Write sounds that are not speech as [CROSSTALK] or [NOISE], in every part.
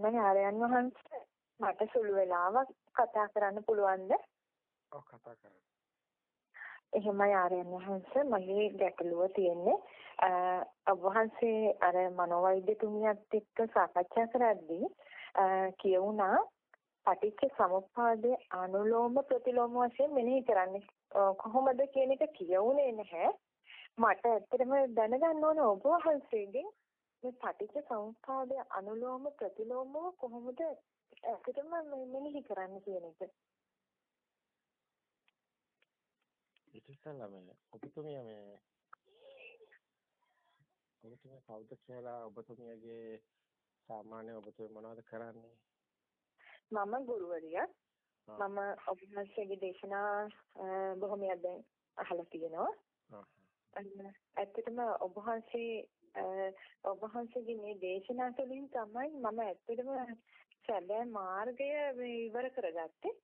එහෙනම් ආරයන් වහන්සේ මට සුළු වෙලාවක් කතා කරන්න පුළුවන්ද? ඔව් කතා කරන්න. එහෙමයි ආරයන් වහන්සේ මගේ ගැටලුව තියෙන්නේ ඔබ වහන්සේ අර මනෝවෛද්‍යතුමියත් එක්ක සාකච්ඡා කරද්දී කියුණා පටිච්ච සමුප්පාදයේ අනුලෝම ප්‍රතිලෝම වශයෙන් මෙනෙහි කරන්නේ කොහොමද කියන එක කියුනේ නැහැ මට ඇත්තටම දැනගන්න ඕන ඔබ වහන්සේගෙන් මේ පටිච්ච සමුප්පාදයේ අනුලෝම ප්‍රතිලෝමව කොහොමද ඇත්තටම මෙනෙහි කරන්න කියන එක? ඊට ඉස්සෙල්ලා මේ ඔබතුමිය මේ ඔබතුමිය කවුද කියලා ඔබතුමියගේ සාමාන්‍ය ඔබතුමිය මොනවද කරන්නේ? මම ගුරුවරියක් මම ඔබ වහන්සේගේ දේශනා බොහොමයක් දැන් අහලා තියෙනවා. ඇත්තටම ඔබ වහන්සේ ඔබ වහන්සේගේ මේ දේශනා තුළින් තමයි මම ඇත්තටම සැබෑ මාර්ගය ඉවර කරගත්තේ.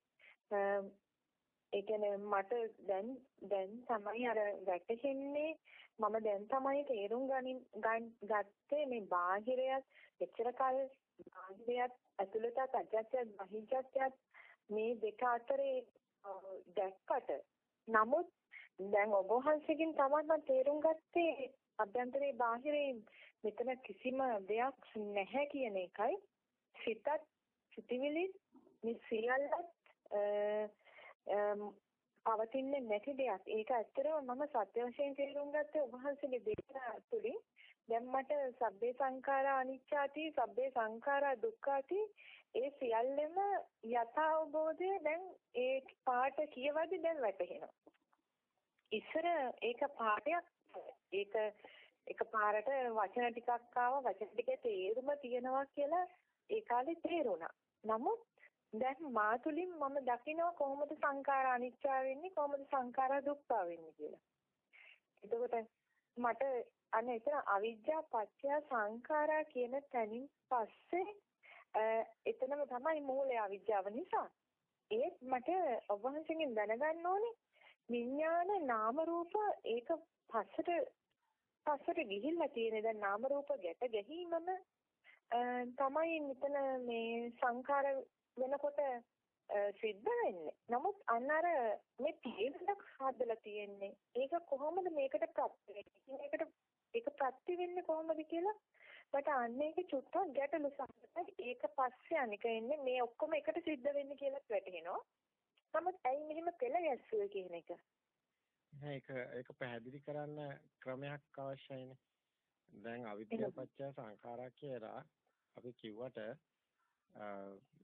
ඒ කියන්නේ මට දැන් දැන් තමයි අර වැටහෙන්නේ. මම දැන් තමයි තේරුම් ගනින් ගත්තේ මේ බාහිරයත් එච්චර කල් බාහිරයත් ඇතුළතත් අජත්‍යත් බහිජත්‍යත් මේ දෙක අතරේ දැක්කට. නමුත් දැන් ඔබ වහන්සේගෙන් තමයි මම තේරුම් ගත්තේ අභ්‍යන්තරේ බාහිරේ මෙතන කිසිම දෙයක් නැහැ කියන එකයි සිතත් සිතිවිලි මේ සියල්ලත් පවතින්නේ නැති දෙයක්. ඒක ඇත්තටම මම සත්‍ය වශයෙන් තේරුම් ගත්තේ ඔබ වහන්සේගේ දේශනා තුළින්. දැන් මට සබ්බේ සංඛාරා අනිච්චාති, සබ්බේ සංඛාරා දුක්ඛාති ඒ සියල්ලම යථාබෝධය දැන් ඒ පාට කියවද්දි දැන් වැටහෙනවා. ඉස්සර ඒක පාඩයක් ඒක එක පාරට වචන ටිකක් ආවා වචන ටිකේ තේරුම තියනවා කියලා ඒ කාලේ තේරුණා. නමුත් දැන් මා තුලින් මම දකිනවා කොහොමද සංඛාර අනිච්චා වෙන්නේ කොහොමද සංඛාර දුක්ඛා වෙන්නේ කියලා. එතකොට මට අන්න එතන අවිජ්ජා පත්‍ය සංඛාරා කියන තැනින් පස්සේ එතනම තමයි මූලය අවිජ්ජාව නිසා. ඒත් මට ඔබ වහන්සේගෙන් දැනගන්න ඕනේ විඥාන නාම රූප ඒක පස්සට පස්සට ගිහිල්ලා තියෙන දැන් නාම රූප ගැට ගැහිමම තමයි මෙතන මේ සංඛාර වෙනකොට සිද්ධ වෙන්නේ. නමුත් අන්න අර මේ තේරුමක් හදලා තියෙන්නේ. ඒක කොහොමද මේකට ප්‍රත්‍ය වෙන්නේ? මේකට ඒක ප්‍රත්‍ය වෙන්නේ කොහොමද කියලා මට අන්න ඒක චුට්ටක් ගැටලු සහගතයි. ඒක පස්සේ අනික එන්නේ මේ ඔක්කොම එකට සිද්ධ වෙන්නේ කියලා වැටහෙනවා. නමුත් ඇයි මෙහෙම පෙළ ගැස්සුවේ කියන එක? ඒක ඒක පැහැදිලි කරන්න ක්‍රමයක් අවශ්‍යයිනේ. දැන් අවිද්‍යාව පත්‍ය සංඛාරා කියලා අපි කිව්වට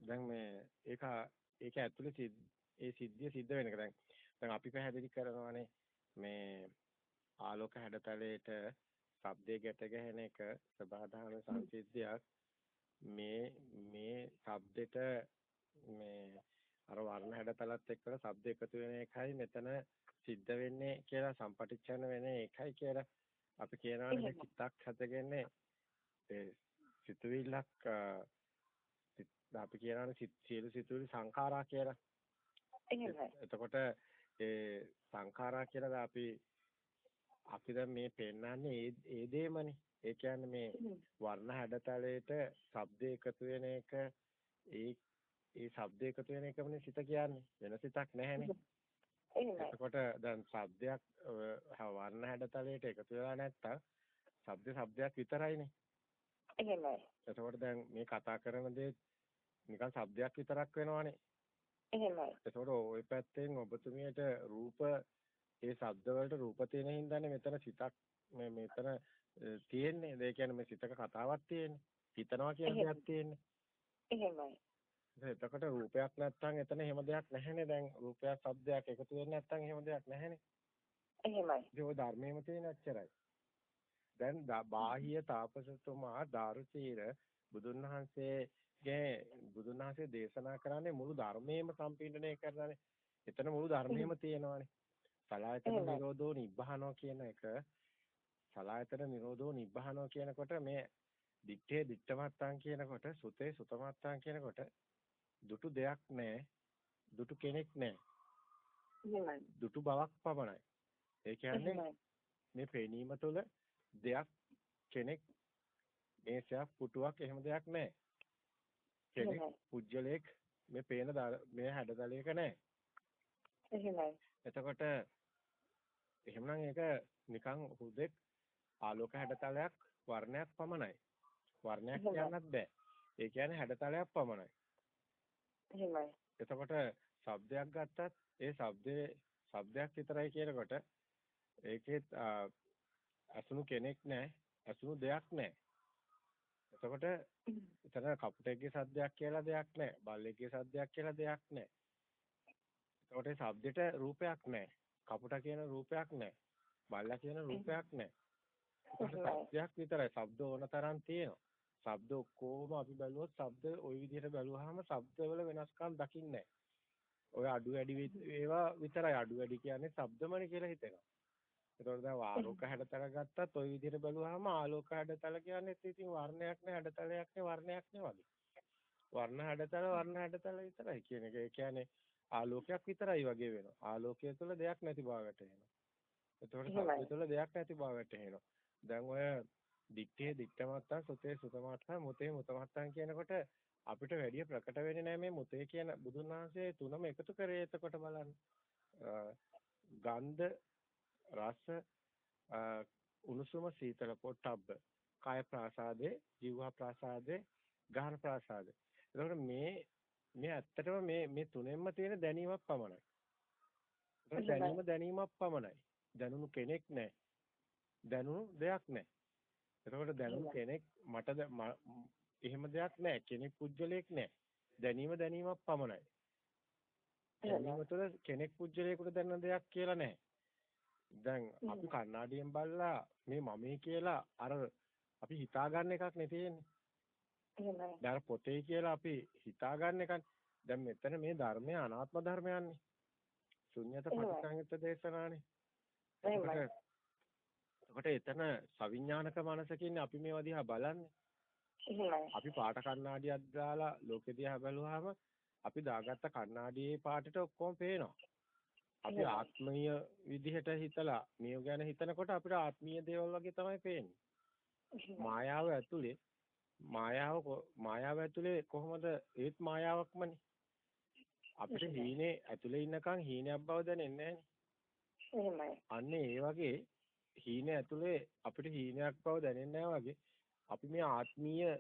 දැන් මේ ඒක ඒක ඇතුලේ ඒ සිද්ධිය සිද්ධ වෙන එක දැන් දැන් අපි පැහැදිලි කරනවානේ මේ ආලෝක හැඩතලයට ශබ්දේ ගැට ගැහෙන එක සබාධාන සංසිද්ධියක් මේ මේ ශබ්දෙට මේ අර වර්ණ හැඩතලත් එක්කලා ශබ්ද එකතු වෙන එකයි මෙතන සිද්ධ වෙන්නේ කියලා සම්පටිච්ඡන වෙන්නේ ඒකයි කියලා අපි කියනවානේ චිත්තක් හදගන්නේ ඒ සිතුවිල්ලක් අපි කියනවානේ සියලු සිතුවිලි සංඛාරා කියලා. එතකොට ඒ සංඛාරා කියලා අපි අපි දැන් මේ පෙන්වන්නේ ඒ ඒ දෙමනේ. ඒ කියන්නේ මේ වර්ණ හැඩතලයට ශබ්ද එකතු වෙන එක ඒ ඒ ශබ්ද එකතු වෙන එකමනේ සිත කියන්නේ. වෙන සිතක් නැහැනේ. එතකොට දැන් සද්දයක් වර්ණ හැඩතලයට එකතු වෙලා නැත්තම් සද්ද શબ્දයක් විතරයිනේ. එහෙමයි. එතකොට දැන් මේ කතා කරන දේ නිකන් શબ્දයක් විතරක් වෙනවනේ. එහෙමයි. එතකොට ওই පැත්තෙන් ඔබතුමියට රූප ඒ શબ્ද වලට රූප තියෙන හින්දානේ මෙතන සිතක් මේ මෙතන තියෙන්නේ. ඒ කියන්නේ මේ සිතක කතාවක් තියෙන්නේ. හිතනවා කියන දෙයක් තියෙන්නේ. එහෙමයි. එතකොට රූපයක් නැත්තම් එතන එහෙම දෙයක් නැහැනේ. දැන් රූපයක් ශබ්දයක් එකතු වෙන්නේ නැත්තම් එහෙම දෙයක් නැහැනේ. එහෙමයි. ඒ ධර්මයේම තියෙන අච්චරයි. දැන් බාහ්‍ය තාපසතුමා දාරුචීර බුදුන් වහන්සේ ගේ බුදුන් වහන්සේ දේශනා කරන්නේ මුළු ධර්මයේම සම්පීඩනය කරනනේ. එතන මුළු ධර්මයේම තියෙනවානේ. සලායතන නිරෝධෝ නිබ්බහනෝ කියන එක සලායතන නිරෝධෝ නිබ්බහනෝ කියනකොට මේ දිත්තේ දිත්තමත්තන් කියනකොට සුතේ සුතමත්තන් කියනකොට දුටු දෙයක් නැහැ. දුටු කෙනෙක් නැහැ. දුටු බවක් පමණයි. ඒ කියන්නේ මේ පෙනීම තුළ දෙයක් කෙනෙක් මේසයක් පුටුවක් එහෙම දෙයක් නැහැ. කෙනෙක් පුජ්‍යලයක් මේ පේන මේ හැඩතලයක නැහැ. එහෙමයි. එතකොට එහෙමනම් ඒක නිකන් හුදෙක් ආලෝක හැඩතලයක් වර්ණයක් පමණයි. වර්ණයක් කියන්නත් බෑ. ඒ කියන්නේ හැඩතලයක් පමණයි. එහෙමයි. එතකොට ශබ්දයක් ගත්තත් ඒ ශබ්දේ ශබ්දයක් විතරයි කියනකොට ඒකෙත් අසුණු කෙනෙක් නැහැ, අසුණු දෙයක් නැහැ. එතකොට එතන කපුටෙක්ගේ සද්දයක් කියලා දෙයක් නැහැ. බල්ලෙක්ගේ සද්දයක් කියලා දෙයක් නැහැ. එතකොට ඒ ශබ්දෙට රූපයක් නැහැ. කපුටා කියන රූපයක් නැහැ. බල්ලා කියන රූපයක් නැහැ. ශබ්දයක් විතරයි. ශබ්ද ඕන තරම් තියෙනවා. ශබ්ද ඔක්කොම අපි බැලුවොත් ශබ්ද ওই විදිහට බැලුවාම ශබ්දවල වෙනස්කම් දකින්නේ ඔය අඩු වැඩි ඒවා විතරයි අඩු වැඩි කියන්නේ ශබ්දමනේ කියලා හිතෙනවා. ඒතකොට දැන් ආලෝක හැඩතල ගත්තත් ওই විදිහට බැලුවාම ආලෝක හැඩතල කියන්නේ ඉතින් වර්ණයක් නේ හැඩතලයක් නේ වර්ණයක් නේ වගේ. වර්ණ හැඩතල වර්ණ හැඩතල විතරයි කියන එක. ඒ කියන්නේ ආලෝකයක් විතරයි වගේ වෙනවා. ආලෝකය තුළ දෙයක් නැති බවට එනවා. එතකොට ශබ්දය තුළ දෙයක් නැති බවට එනවා. දැන් ඔය දිත්තේ දිත්තමත්තන් සුතේ සුතමත්තන් මුතේ මුතමත්තන් කියනකොට අපිට වැඩි ප්‍රකට වෙන්නේ නැහැ මේ මුතේ කියන බුදුන් වහන්සේ තුනම එකතු කරේ එතකොට බලන්න. ගන්ධ රස උණුසුම සීතල පොට්ටබ්බ කාය ප්‍රාසාදේ ජීව ප්‍රාසාදේ ගාහන ප්‍රාසාදේ. එතකොට මේ මේ ඇත්තටම මේ මේ තුනෙන්ම තියෙන දැනීමක් පමණයි. දැනීම දැනීමක් පමණයි. දැනුණු කෙනෙක් නැහැ. දැනුණු දෙයක් නැහැ. එතකොට දැනුම් කෙනෙක් මට එහෙම දෙයක් නැහැ. කෙනෙක් පුජ්‍යලයක් නැහැ. දැනීම දැනීමක් පමණයි. දැනීම තුළ කෙනෙක් පුජ්‍යලයකට දැනන දෙයක් කියලා නැහැ. දැන් අපි කණ්ණාඩියෙන් බලලා මේ මමේ කියලා අර අපි හිතා ගන්න එකක් නේ තියෙන්නේ. එහෙමයි. දැන් පොතේ කියලා අපි හිතා ගන්න එකක්. දැන් මෙතන මේ ධර්මය අනාත්ම ධර්මයන්නේ. ශුන්්‍යත පටිසංයුත් දේශනානේ. එහෙමයි. එතකොට එතන සවිඥානික මනසකින් අපි මේවා දිහා බලන්නේ. අපි පාට කණ්ණාඩියක් දාලා ලෝකෙ දිහා බැලුවාම අපි දාගත්ත කණ්ණාඩියේ පාටට ඔක්කොම පේනවා. අපි ආත්මීය විදිහට හිතලා මේ ගැන හිතනකොට අපිට ආත්මීය දේවල් වගේ තමයි පේන්නේ. මායාව ඇතුලේ මායාව මායාව ඇතුලේ කොහොමද ඒත් මායාවක්මනේ. අපිට හීනේ ඇතුලේ ඉන්නකන් හීනයක් බව දැනෙන්නේ නැහැ. අන්න ඒ වගේ හීන ඇතුලේ අපිට හීනයක් බව දැනෙන්නේ වගේ අපි මේ ආත්මීය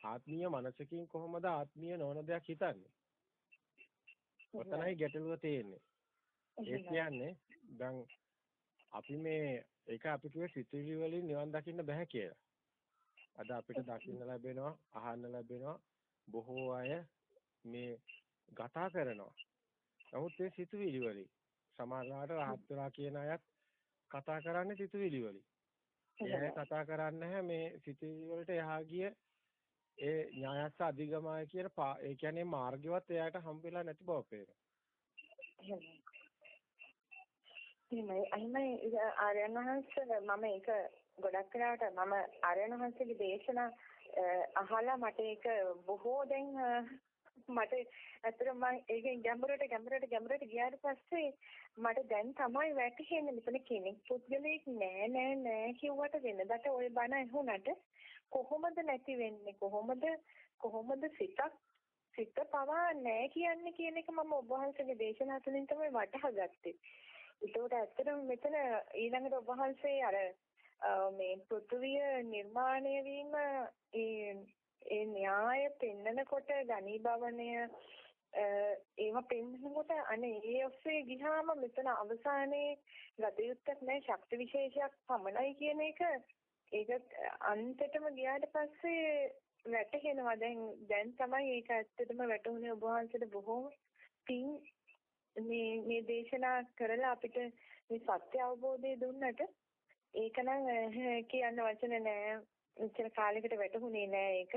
ආත්මීය මනසකින් කොහොමද ආත්මීය නොවන දෙයක් හිතන්නේ? ඔතනයි ගැටලුව තියෙන්නේ. ඒ කියන්නේ දැන් අපි මේ ඒක අපි කිව්වේ සිතුවිලි වලින් නිවන් දකින්න බෑ කියලා. අද අපිට දකින්න ලැබෙනවා, අහන්න ලැබෙනවා බොහෝ අය මේ ගතා කරනවා. නමුත් ඒ සිතුවිලි වලින් සමහරවිට රහත් වෙලා කියන අයත් කතා කරන්නේ සිතුවිලි වලින්. එයා කතා කරන්නේ මේ සිතුවිලි වලට එහා ගිය ඒ ඥායස්ස අධිගමය කියන ඒ කියන්නේ මාර්ගවත් එයාට හම්බෙලා නැති බව පේනවා. එහෙමයි. එහෙමයි ආර්යයන් වහන්සේ මම ඒක ගොඩක් වෙලාවට මම ආර්යයන් වහන්සේගේ දේශනා අහලා මට ඒක බොහෝ දැන් මට ඇත්තටම මම ඒකෙන් ගැඹුරට ගැඹුරට ගැඹුරට ගියාට පස්සේ මට දැන් තමයි වැටහෙන්නේ මෙතන කෙනෙක් පුද්ගලෙක් නෑ නෑ නෑ කිව්වට වෙනදට ওই බණ ඇහුණට කොහොමද නැති වෙන්නේ කොහොමද කොහොමද සිතක් සිත පවා නෑ කියන්නේ කියන එක මම ඔබ වහන්සේගේ දේශනා තුළින් තමයි වටහා ගත්තේ. ඒකට ඇත්තටම මෙතන ඊළඟට ඔබ වහන්සේ අර මේ පෘථුවිය නිර්මාණය වීම ඒ ඒ න්‍යාය පෙන්නකොට ගණීභවනය ඒවා පෙන්නකොට අනේ ඒ ඔස්සේ ගියාම මෙතන අවසානයේ ගතයුත්තක් නැහැ ශක්ති විශේෂයක් පමණයි කියන එක. ඒක අන්තිමටම ගියාට පස්සේ වැටහෙනවා. දැන් දැන් තමයි ඒක ඇත්තටම වැටුනේ ඔබ වහන්සේට බොහොම පිං මේ මේ දේශනා කරලා අපිට මේ සත්‍ය අවබෝධය දුන්නට. ඒක නම් කියන්න වචන නෑ. මෙච්චර කාලයකට වැටහුනේ නෑ ඒක.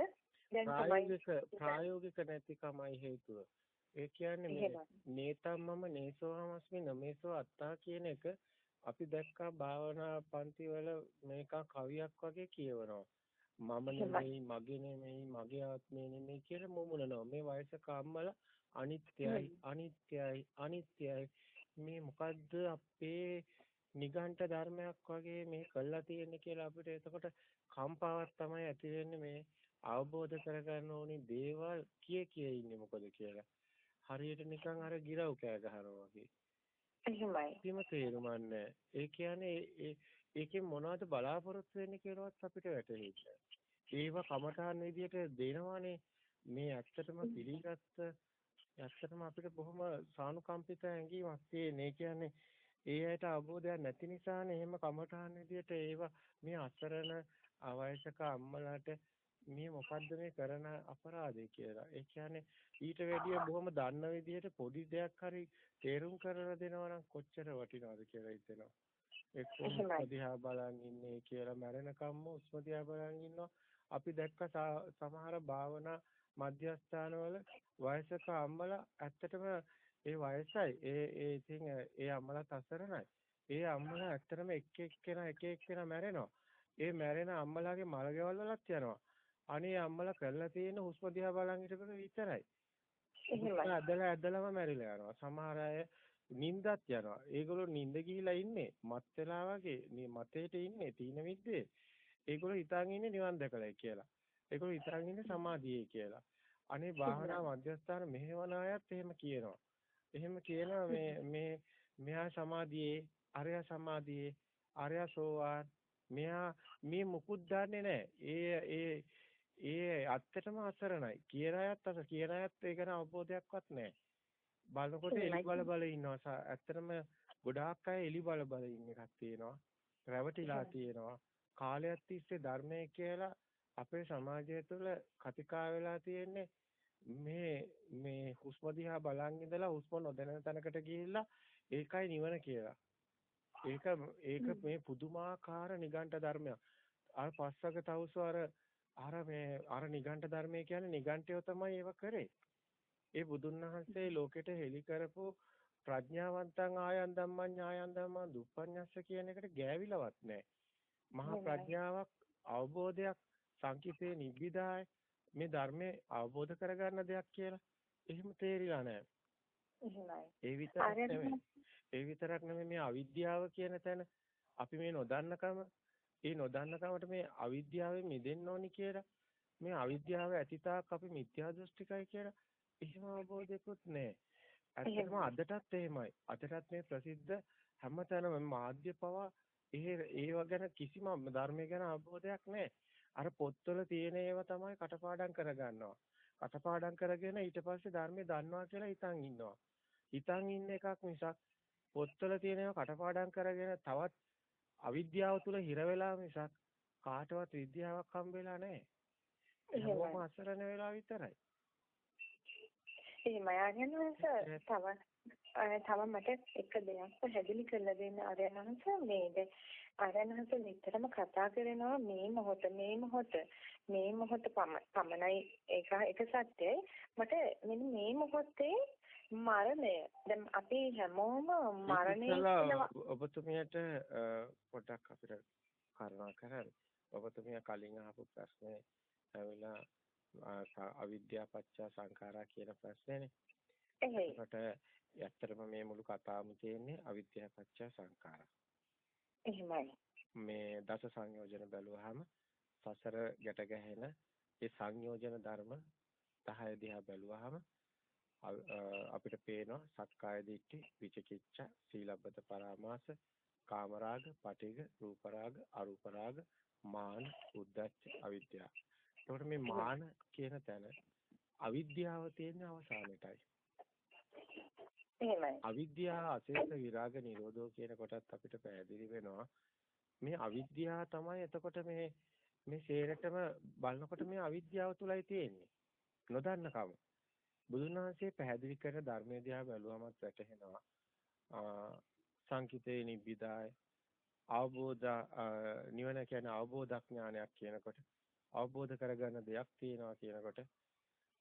දැන් ප්‍රායෝගික ප්‍රායෝගික නැතිකමයි හේතුව. ඒ කියන්නේ මේ නේතම්මම නේසෝහමස්මි නමේසෝ අත්තා කියන එක අපි දැක්කා භාවනා පන්ති වල මේක කවියක් වගේ කියවනවා. මම නෙමෙයි මගේ නෙමෙයි මගේ ආත්මය නෙමෙයි කියලා මොමුණනවා. මේ වයසක අම්මලා අනිත්‍යයි අනිත්‍යයි අනිත්‍යයි මේ මොකද්ද අපේ නිගණ්ඨ ධර්මයක් වගේ මේ කළා තියෙන්නේ කියලා අපිට එතකොට කම්පාවක් තමයි ඇති වෙන්නේ මේ අවබෝධ කරගන්න ඕනි දේවල් කිය කිය ඉන්නේ මොකද කියලා. හරියට නිකන් අර ගිරව් කෑ ගහනවා වගේ. එහෙමයි. කිසිම තේරුමක් නැහැ. ඒ කියන්නේ ඒකෙන් මොනවද බලාපොරොත්තු වෙන්නේ කියලාවත් අපිට වැටහෙන්නේ ඒව කමඨාන් විදියට දෙනවනේ මේ ඇත්තටම පිළිගත්ත ඇත්තටම අපිට බොහොම සානුකම්පිත ඇඟීමක් තියෙන්නේ. කියන්නේ ඒ ඇයට අවබෝධයක් නැති නිසානේ එහෙම කමඨාන් විදියට ඒව මේ අසරණ අවයසක අම්මලාට මේ මොකද්ද මේ කරන අපරාධය කියලා. ඒ කියන්නේ ඊට වැඩිය බොහොම දන්න විදිහට පොඩි දෙයක් හරි තේරුම් කරලා දෙනවා නම් කොච්චර වටිනවද කියලා හිතෙනවා. එක්ක දිහා බලන් ඉන්නේ කියලා මැරෙනකම්ම උස්ම දිහා බලන් ඉන්නවා. අපි දැක්ක සමහර භාවනා මධ්‍යස්ථානවල වයසක අම්මලා ඇත්තටම ඒ වයසයි ඒ ඒ ඉතින් ඒ අම්මලාත් අසරණයි. ඒ අම්මලා ඇත්තටම එක එක්කෙනා එක එක්කෙනා මැරෙනවා. ඒ මැරෙන අම්මලාගේ මල ගෙවල් වලත් යනවා. අනේ අම්මලා කරලා තියෙන හුස්ම දිහා බලන් හිටපෙක විතරයි. එහෙමයි. ඇදලා ඇදලාම මැරිලා යනවා. සමහර අය නිින්දත් යනවා. ඒගොල්ලෝ නිින්ද ගිහිලා ඉන්නේ මත් වෙලා වගේ මේ මතේට ඉන්නේ තීන මිද්දේ. ඒගොල්ලෝ හිතාගෙන ඉන්නේ නිවන් දැකලා කියලා. ඒගොල්ලෝ හිතාගෙන ඉන්නේ සමාධියේ කියලා. අනේ භාවනා මධ්‍යස්ථාන මෙහෙවන අයත් එහෙම කියනවා. එහෙම කියනවා මේ මේ මෙහා සමාධියේ අරයා සමාධියේ අරයා සෝවාන් මෙහා මේ මුකුත් දන්නේ නැහැ. ඒ ඒ ඒ ඇත්තටම අසරණයි. කියන අයත් අස කියන අයත් ඒ ගැන අවබෝධයක්වත් නැහැ. බලනකොට එලි බල බල ඉන්නවා. ඇත්තටම ගොඩාක් අය එලි බල බල ඉන්න එකක් තියෙනවා. රැවටිලා තියෙනවා. කාලයක් තිස්සේ ධර්මය කියලා අපේ සමාජය තුළ කතිකා වෙලා තියෙන්නේ මේ මේ හුස්ම දිහා බලන් ඉඳලා හුස්ම නොදැනෙන තැනකට ගිහිල්ලා ඒකයි නිවන කියලා. ඒක ඒක මේ පුදුමාකාර නිගණ්ඨ ධර්මයක්. අර පස්සක තවුස අර අර මේ අර නිගණ්ඨ ධර්මය කියන්නේ නිගණ්ඨයෝ තමයි ඒව කරේ. ඒ බුදුන් වහන්සේ ලෝකෙට හෙළි කරපු ප්‍රඥාවන්තං ආයන් ධම්මං ඥායන් ධම්මං දුප්පඤ්ඤස්ස කියන එකට ගෑවිලවත් නැහැ. මහා ප්‍රඥාවක් අවබෝධයක් සංකිතේ නිබ්බිදාය මේ ධර්මයේ අවබෝධ කරගන්න දෙයක් කියලා එහෙම තේරිලා නැහැ. එහෙමයි. ඒ විතරක් නෙමෙයි. ඒ විතරක් නෙමෙයි මේ අවිද්‍යාව කියන තැන අපි මේ නොදන්නකම ඒ නොදන්නකමට මේ අවිද්‍යාවෙන් මිදෙන්න ඕනි කියලා මේ අවිද්‍යාව ඇතිතාක් අපි මිත්‍යා දෘෂ්ටිකයි කියලා එහෙම අවබෝධයක්වත් නැහැ. ඇත්තටම අදටත් එහෙමයි. අදටත් මේ ප්‍රසිද්ධ හැමතැනම මාධ්‍ය පවා ඒ ඒව ගැන කිසිම ධර්මය ගැන අවබෝධයක් නැහැ. අර පොත්වල තියෙන ඒවා තමයි කටපාඩම් කරගන්නවා. කටපාඩම් කරගෙන ඊට පස්සේ ධර්මය දන්නවා කියලා හිතන් ඉන්නවා. හිතන් ඉන්න එකක් මිසක් පොත්වල තියෙන ඒවා කටපාඩම් කරගෙන තවත් අවිද්‍යාව තුල හිර වෙලා මිසක් කාටවත් විද්‍යාවක් හම්බෙලා නැහැ. එහෙමම අසරණ වෙලා විතරයි. එහෙමයි. ආර්යනන්ස තව තව මට එක දෙයක් පැහැදිලි කරලා දෙන්න. ආර්යනන්ස මේද. ආර්යනන්ස නිතරම කතා කරනවා මේ මොහොත මේ මොහොත මේ මොහොත පමණයි. ඒක එක සත්‍යයි. මට මෙන්න මේ මොහොතේ මරණය. දැන් අපි හැමෝම මරණය ඔබතුමියට පොඩ්ඩක් අපිට කරුණා කරන්න. ඔබතුමිය කලින් අහපු ප්‍රශ්නේ ඇවිල්ලා අවිද්‍යාව පත්‍ය සංඛාරා කියන ප්‍රශ්නේනේ. එහෙයි. ඇත්තටම මේ මුළු කතාවම තියෙන්නේ අවිද්‍යාව පත්‍ය සංඛාරා. එහෙමයි. මේ දස සංයෝජන බැලුවාම සසර ගැට ගැහෙන ඒ සංයෝජන ධර්ම 10 දිහා බැලුවාම අපිට පේනවා සක්කාය දිට්ඨි විචිකිච්ඡා සීලබ්බත පරාමාස කාමරාග පටිඝ රූපරාග අරූපරාග මාන උද්දච්ච අවිද්‍යාව. එතකොට මේ මාන කියන තැන අවිද්‍යාව තියෙන අවසානෙටයි. එහෙමයි. අවිද්‍යාව අශේෂ විරාග නිරෝධෝ කියන කොටත් අපිට පැහැදිලි වෙනවා. මේ අවිද්‍යාව තමයි එතකොට මේ මේ ශේරටම බලනකොට මේ අවිද්‍යාව තුලයි තියෙන්නේ. නොදන්නකම. බුදුන් වහන්සේ පැහැදිලි කරන ධර්මයේ දිහා බැලුවමත් වැටහෙනවා. සංකිතේ නිබ්බිදාය. අවබෝධ නිවන කියන්නේ අවබෝධඥානයක් කියනකොට අවබෝධ කරගන්න දෙයක් තියෙනවා කියනකොට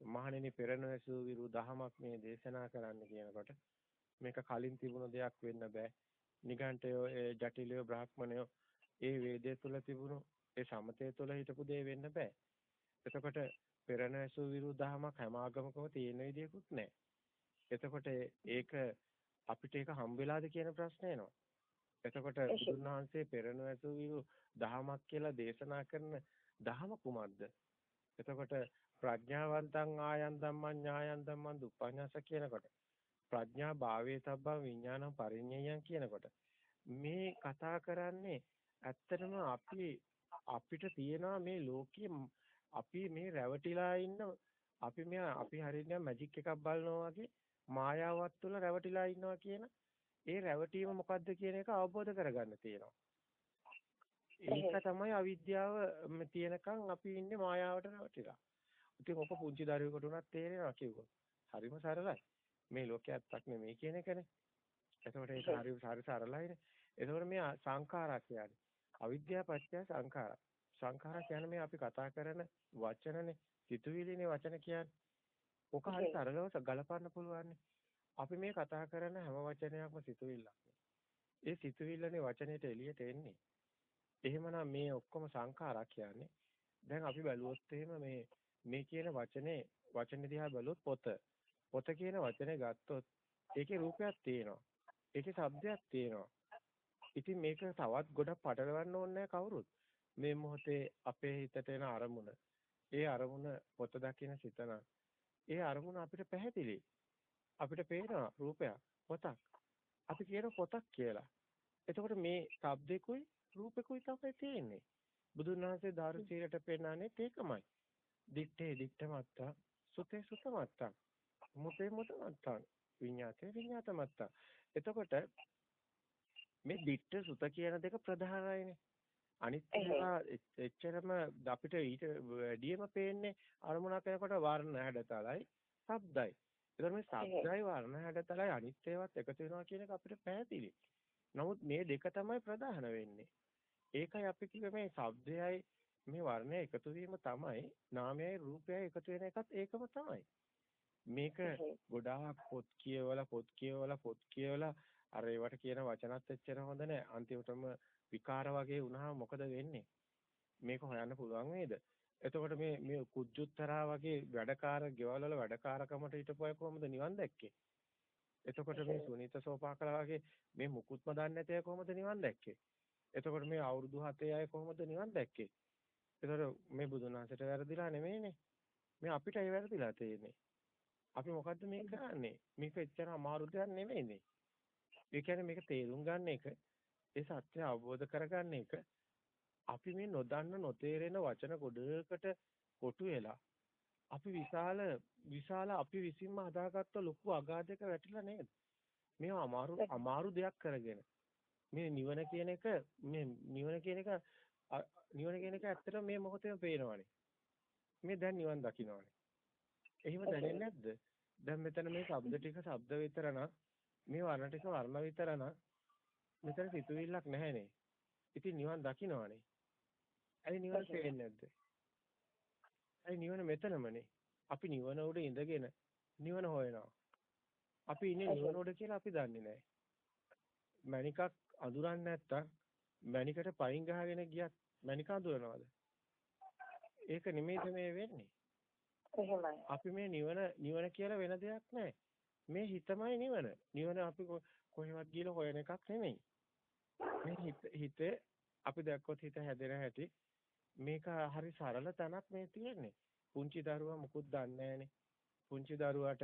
මහණෙනි පෙරණැසූ විරු දහමක් මේ දේශනා කරන්න කියනකොට මේක කලින් තිබුණ දෙයක් වෙන්න බෑ. නිගණ්ඨයෝ ඒ ජටිලයෝ බ්‍රාහ්මණයෝ ඒ වේදේ තුල තිබුණු ඒ සමතේ තුල හිටපු දේ වෙන්න බෑ. එතකොට පෙරණැසු විරුද්ධහමක් හැම ආගමකම තියෙන විදියකුත් නැහැ. එතකොට ඒක අපිට ඒක හම්බ වෙලාද කියන ප්‍රශ්නේ එනවා. එතකොට බුදුන් වහන්සේ පෙරණැසු විරු දහමක් කියලා දේශනා කරන දහම කුමක්ද? එතකොට ප්‍රඥාවන්තං ආයන් ධම්මං ඥායන් ධම්මං දුප්පඤ්ඤස කියනකොට ප්‍රඥා භාවයේ තබ්බා විඥානං පරිඤ්ඤයං කියනකොට මේ කතා කරන්නේ ඇත්තටම අපි අපිට තියෙනවා මේ ලෝකයේ අපි මේ රැවටිලා ඉන්න අපි මේ අපි හරියට මැජික් එකක් බලනවා වගේ මායාවක් තුළ රැවටිලා ඉන්නවා කියන ඒ රැවටීම මොකද්ද කියන එක අවබෝධ කරගන්න තියෙනවා. ඒක තමයි අවිද්‍යාව තියෙනකන් අපි ඉන්නේ මායාවට රැවටිලා. ඉතින් ඔක පුංචි දරුවෙකුට උනත් තේරෙනවා කිව්වොත්. හරිම සරලයි. මේ ලෝකයේ ඇත්තක් නෙමෙයි කියන එකනේ. එතකොට ඒක හරි හරි සරලයිනේ. එතකොට මේ සංඛාරා කියන්නේ අවිද්‍යාව පත්‍ය සංඛාරා. සංඛාරා කියන්නේ මේ අපි කතා කරන වචනනේ, සිතුවිලිනේ වචන කියන්නේ. ඔක හරි සරලව ගලපන්න පුළුවන්. අපි මේ කතා කරන හැම වචනයක්ම සිතුවිල්ලක්. ඒ සිතුවිල්ලනේ වචනෙට එළියට එන්නේ. එහෙමනම් මේ ඔක්කොම සංඛාරා කියන්නේ දැන් අපි බැලුවොත් එහෙම මේ මේ කියන වචනේ වචනේ දිහා බැලුවොත් පොත. පොත කියන වචනේ ගත්තොත් ඒකේ රූපයක් තියෙනවා. ඒකේ ශබ්දයක් තියෙනවා. ඉතින් මේක තවත් ගොඩක් පටලවන්න ඕනේ කවුරුත්. මේ මොහොතේ අපේ හිතට එන අරමුණ. ඒ අරමුණ පොත දකින සිතන. ඒ අරමුණ අපිට පැහැදිලි. අපිට පේනවා රූපයක් පොතක්. අපි කියන පොතක් කියලා. එතකොට මේ ශබ්දෙකුයි රූපෙකුයි තමයි තියෙන්නේ. බුදුන් වහන්සේ ධාර්මීරට පෙන්නන්නේ ඒකමයි. දිත්තේ දිත්ත මත්තා සුතේ සුත මත්තා මුතේ මුත මත්තා විඤ්ඤාතේ විඤ්ඤාත මත්තා. එතකොට මේ දිත්ත සුත කියන දෙක ප්‍රධානයිනේ. අනිත් ඒවා එච්චරම අපිට ඊට වැඩියම පේන්නේ අරමුණක් යනකොට වර්ණ හැඩතලයි, ශබ්දයි. ඒතර මේ ශබ්දයි වර්ණ හැඩතලයි අනිත් ඒවාත් එකතු වෙනවා කියන එක අපිට පැහැදිලි. නමුත් මේ දෙක තමයි ප්‍රධාන වෙන්නේ. ඒකයි අපි කිව්වේ මේ ශබ්දයයි මේ වර්ණය එකතු වීම තමයි නාමයයි රූපයයි එකතු වෙන එකත් ඒකම තමයි. මේක ගොඩාක් පොත් කියවලා පොත් කියවලා පොත් කියවලා අර ඒවට කියන වචනත් එච්චර හොඳ නැහැ. අන්තිමටම විකාර වගේ වුණාම මොකද වෙන්නේ? මේක හොයන්න පුළුවන් වේද? එතකොට මේ මේ කුජුත්තරා වගේ වැඩකාර ගෙවල් වල වැඩකාරකමට හිටපුවා කොහොමද නිවන් දැක්කේ? එතකොට මේ [LAUGHS] සුනීත සෝපාකලා වගේ මේ මුකුත්ම දන්නේ නැතේ කොහොමද නිවන් දැක්කේ? එතකොට මේ අවුරුදු 7 අය කොහොමද නිවන් දැක්කේ? එතකොට මේ බුදුන් වහන්සේට වැරදිලා නෙමෙයිනේ. මේ අපිට ඒ වැරදිලා තියෙන්නේ. අපි මොකද්ද මේක [LAUGHS] කරන්නේ? මේක එච්චර අමාරු දෙයක් නෙමෙයිනේ. ඒ කියන්නේ මේක තේරුම් ගන්න එක, ඒ සත්‍ය අවබෝධ කරගන්න එක අපි මේ නොදන්න නොතේරෙන වචන ගොඩකට කොටු වෙලා අපි විශාල විශාල අපි විසින්ම හදාගත්ත ලොකු අගාධයක වැටිලා නේද? මේවා අමාරු අමාරු දෙයක් කරගෙන මේ නිවන කියන එක මේ නිවන කියන එක නිවන කියන එක ඇත්තට මේ මොහොතේම පේනවනේ. මේ දැන් නිවන් දකින්නවනේ. එහෙම දැනෙන්නේ නැද්ද? දැන් මෙතන මේ ශබ්ද ටික ශබ්ද විතර නම් මේ වර්ණ ටික වර්ණ විතර නම් මෙතන සිතුවිල්ලක් නැහැනේ. ඉතින් නිවන් දකින්නවනේ. ඇයි නිවන පේන්නේ නැද්ද? ඇයි නිවන මෙතනමනේ. අපි නිවන උඩ ඉඳගෙන නිවන හොයනවා. අපි ඉන්නේ නිවන උඩ කියලා අපි දන්නේ නැහැ. මණිකක් අඳුරන්නේ නැත්තම් මණිකට පයින් ගහගෙන ගියත් මණික අඳුරනවද? ඒක නෙමෙයිද මේ වෙන්නේ. එහෙමයි. අපි මේ නිවන නිවන කියලා වෙන දෙයක් නැහැ. මේ හිතමයි නිවන. නිවන අපි කොහෙවත් ගිහලා හොයන එකක් නෙමෙයි. මේ හිතේ අපි දැක්කොත් හිත හැදෙන හැටි මේක හරි සරල තැනක් මේ තියෙන්නේ. පුංචි දරුවා මුකුත් දන්නේ පුංචි දරුවාට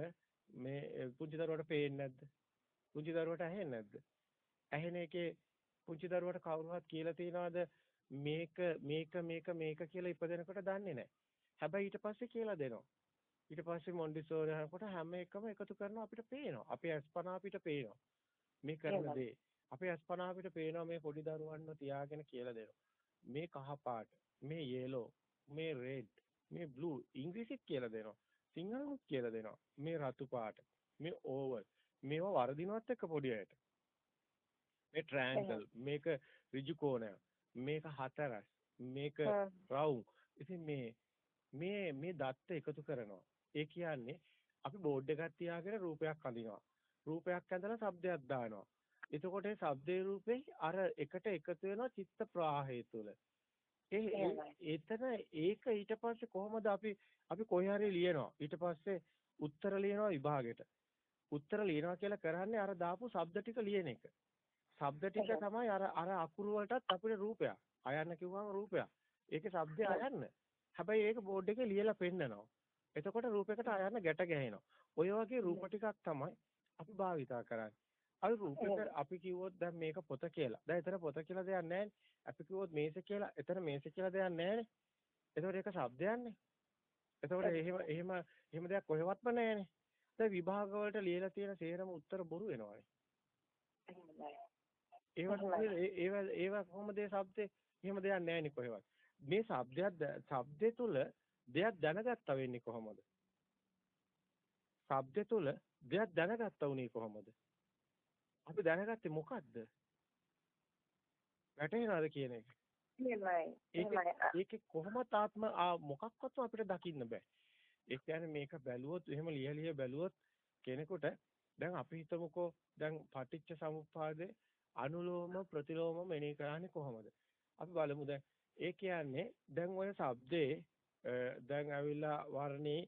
මේ පුංචි දරුවාට පේන්නේ නැද්ද? පුංචි දරුවාට ඇහෙන්නේ නැද්ද? ඇහෙන එකේ පුංචි දරුවාට කවුරුහත් කියලා තියනවාද මේක මේක මේක මේක කියලා ඉපදෙනකොට දන්නේ නැහැ. හැබැයි ඊට පස්සේ කියලා දෙනවා. ඊට පස්සේ මොන්ඩිසෝරි යනකොට හැම එකම එකතු කරනවා අපිට පේනවා. අපේ අස්පනා අපිට පේනවා. මේ කරන දේ. අපේ අස්පනා අපිට පේනවා මේ පොඩි දරුවන්ව තියාගෙන කියලා දෙනවා. මේ කහ පාට මේ yellow මේ red මේ blue ඉංග්‍රීසිත් කියලා දෙනවා. සිංහලෙත් කියලා දෙනවා. මේ රතු පාට මේ oval මේවා වර්ධිනවත් එක්ක පොඩි අයට. මේ triangle මේක ඍජු කෝණය මේක හතරස් මේක round. ඉතින් මේ මේ මේ දත්ත එකතු කරනවා. ඒ කියන්නේ අපි බෝඩ් එකක් තියාගෙන රූපයක් අඳිනවා. රූපයක් ඇඳලා શબ્දයක් දානවා එතකොට ඒ ශබ්දේ රූපේ අර එකට එකතු වෙනවා චිත්ත ප්‍රවාහය තුළ. ඒ එතන ඒක ඊට පස්සේ කොහොමද අපි අපි කොහේ හරි ලියනවා. ඊට පස්සේ උත්තර ලියනවා විභාගෙට. උත්තර ලියනවා කියලා කරන්නේ අර දාපු ශබ්ද ටික ලියන එක. ශබ්ද ටික තමයි අර අර අකුරු වලටත් අපිට රූපයක්. අයන්න කිව්වම රූපයක්. ඒකේ ශබ්දය අයන්න. හැබැයි ඒක බෝඩ් එකේ ලියලා පෙන්නනවා. එතකොට රූපයකට ආයන්න ගැට ගැහෙනවා. ඔය වගේ රූප ටිකක් තමයි අපි භාවිතා කරන්නේ. අර රූපෙට අපි කිව්වොත් දැන් මේක පොත කියලා. දැන් එතන පොත කියලා දෙයක් නැහැ. අපි කිව්වොත් මේස කියලා. එතන මේස කියලා දෙයක් නැහැ. එතකොට ඒක શબ્දයක්නේ. එතකොට එහෙම එහෙම එහෙම දෙයක් කොහෙවත්ම නැහැනේ. දැන් විභාග වලට ලියලා තියෙන සේරම උත්තර බොරු වෙනවානේ. ඒවට ඒව ඒව කොහොමද ඒ શબ્දේ එහෙම දෙයක් නැහැනේ කොහෙවත්. මේ શબ્දයක් શબ્දේ තුල දෙයක් දැනගත්තා වෙන්නේ කොහොමද? શબ્දේ තුල දෙයක් දැනගත්තා උනේ කොහොමද? අපි දැනගත්තේ මොකද්ද? වැටහෙනවද කියන එක? එහෙමයි. ඒකේ කොහොමද ආත්ම මොකක්වත් අපිට දකින්න බෑ. ඒ කියන්නේ මේක බැලුවොත් එහෙම ලියලිය බැලුවොත් කෙනෙකුට දැන් අපි හිතමුකෝ දැන් පටිච්ච සමුප්පාදේ අනුලෝම ප්‍රතිලෝම මෙනෙහි කරන්නේ කොහොමද? අපි බලමු දැන් ඒ කියන්නේ දැන් ඔය shabdේ දැන් ඇවිල්ලා වර්ණේ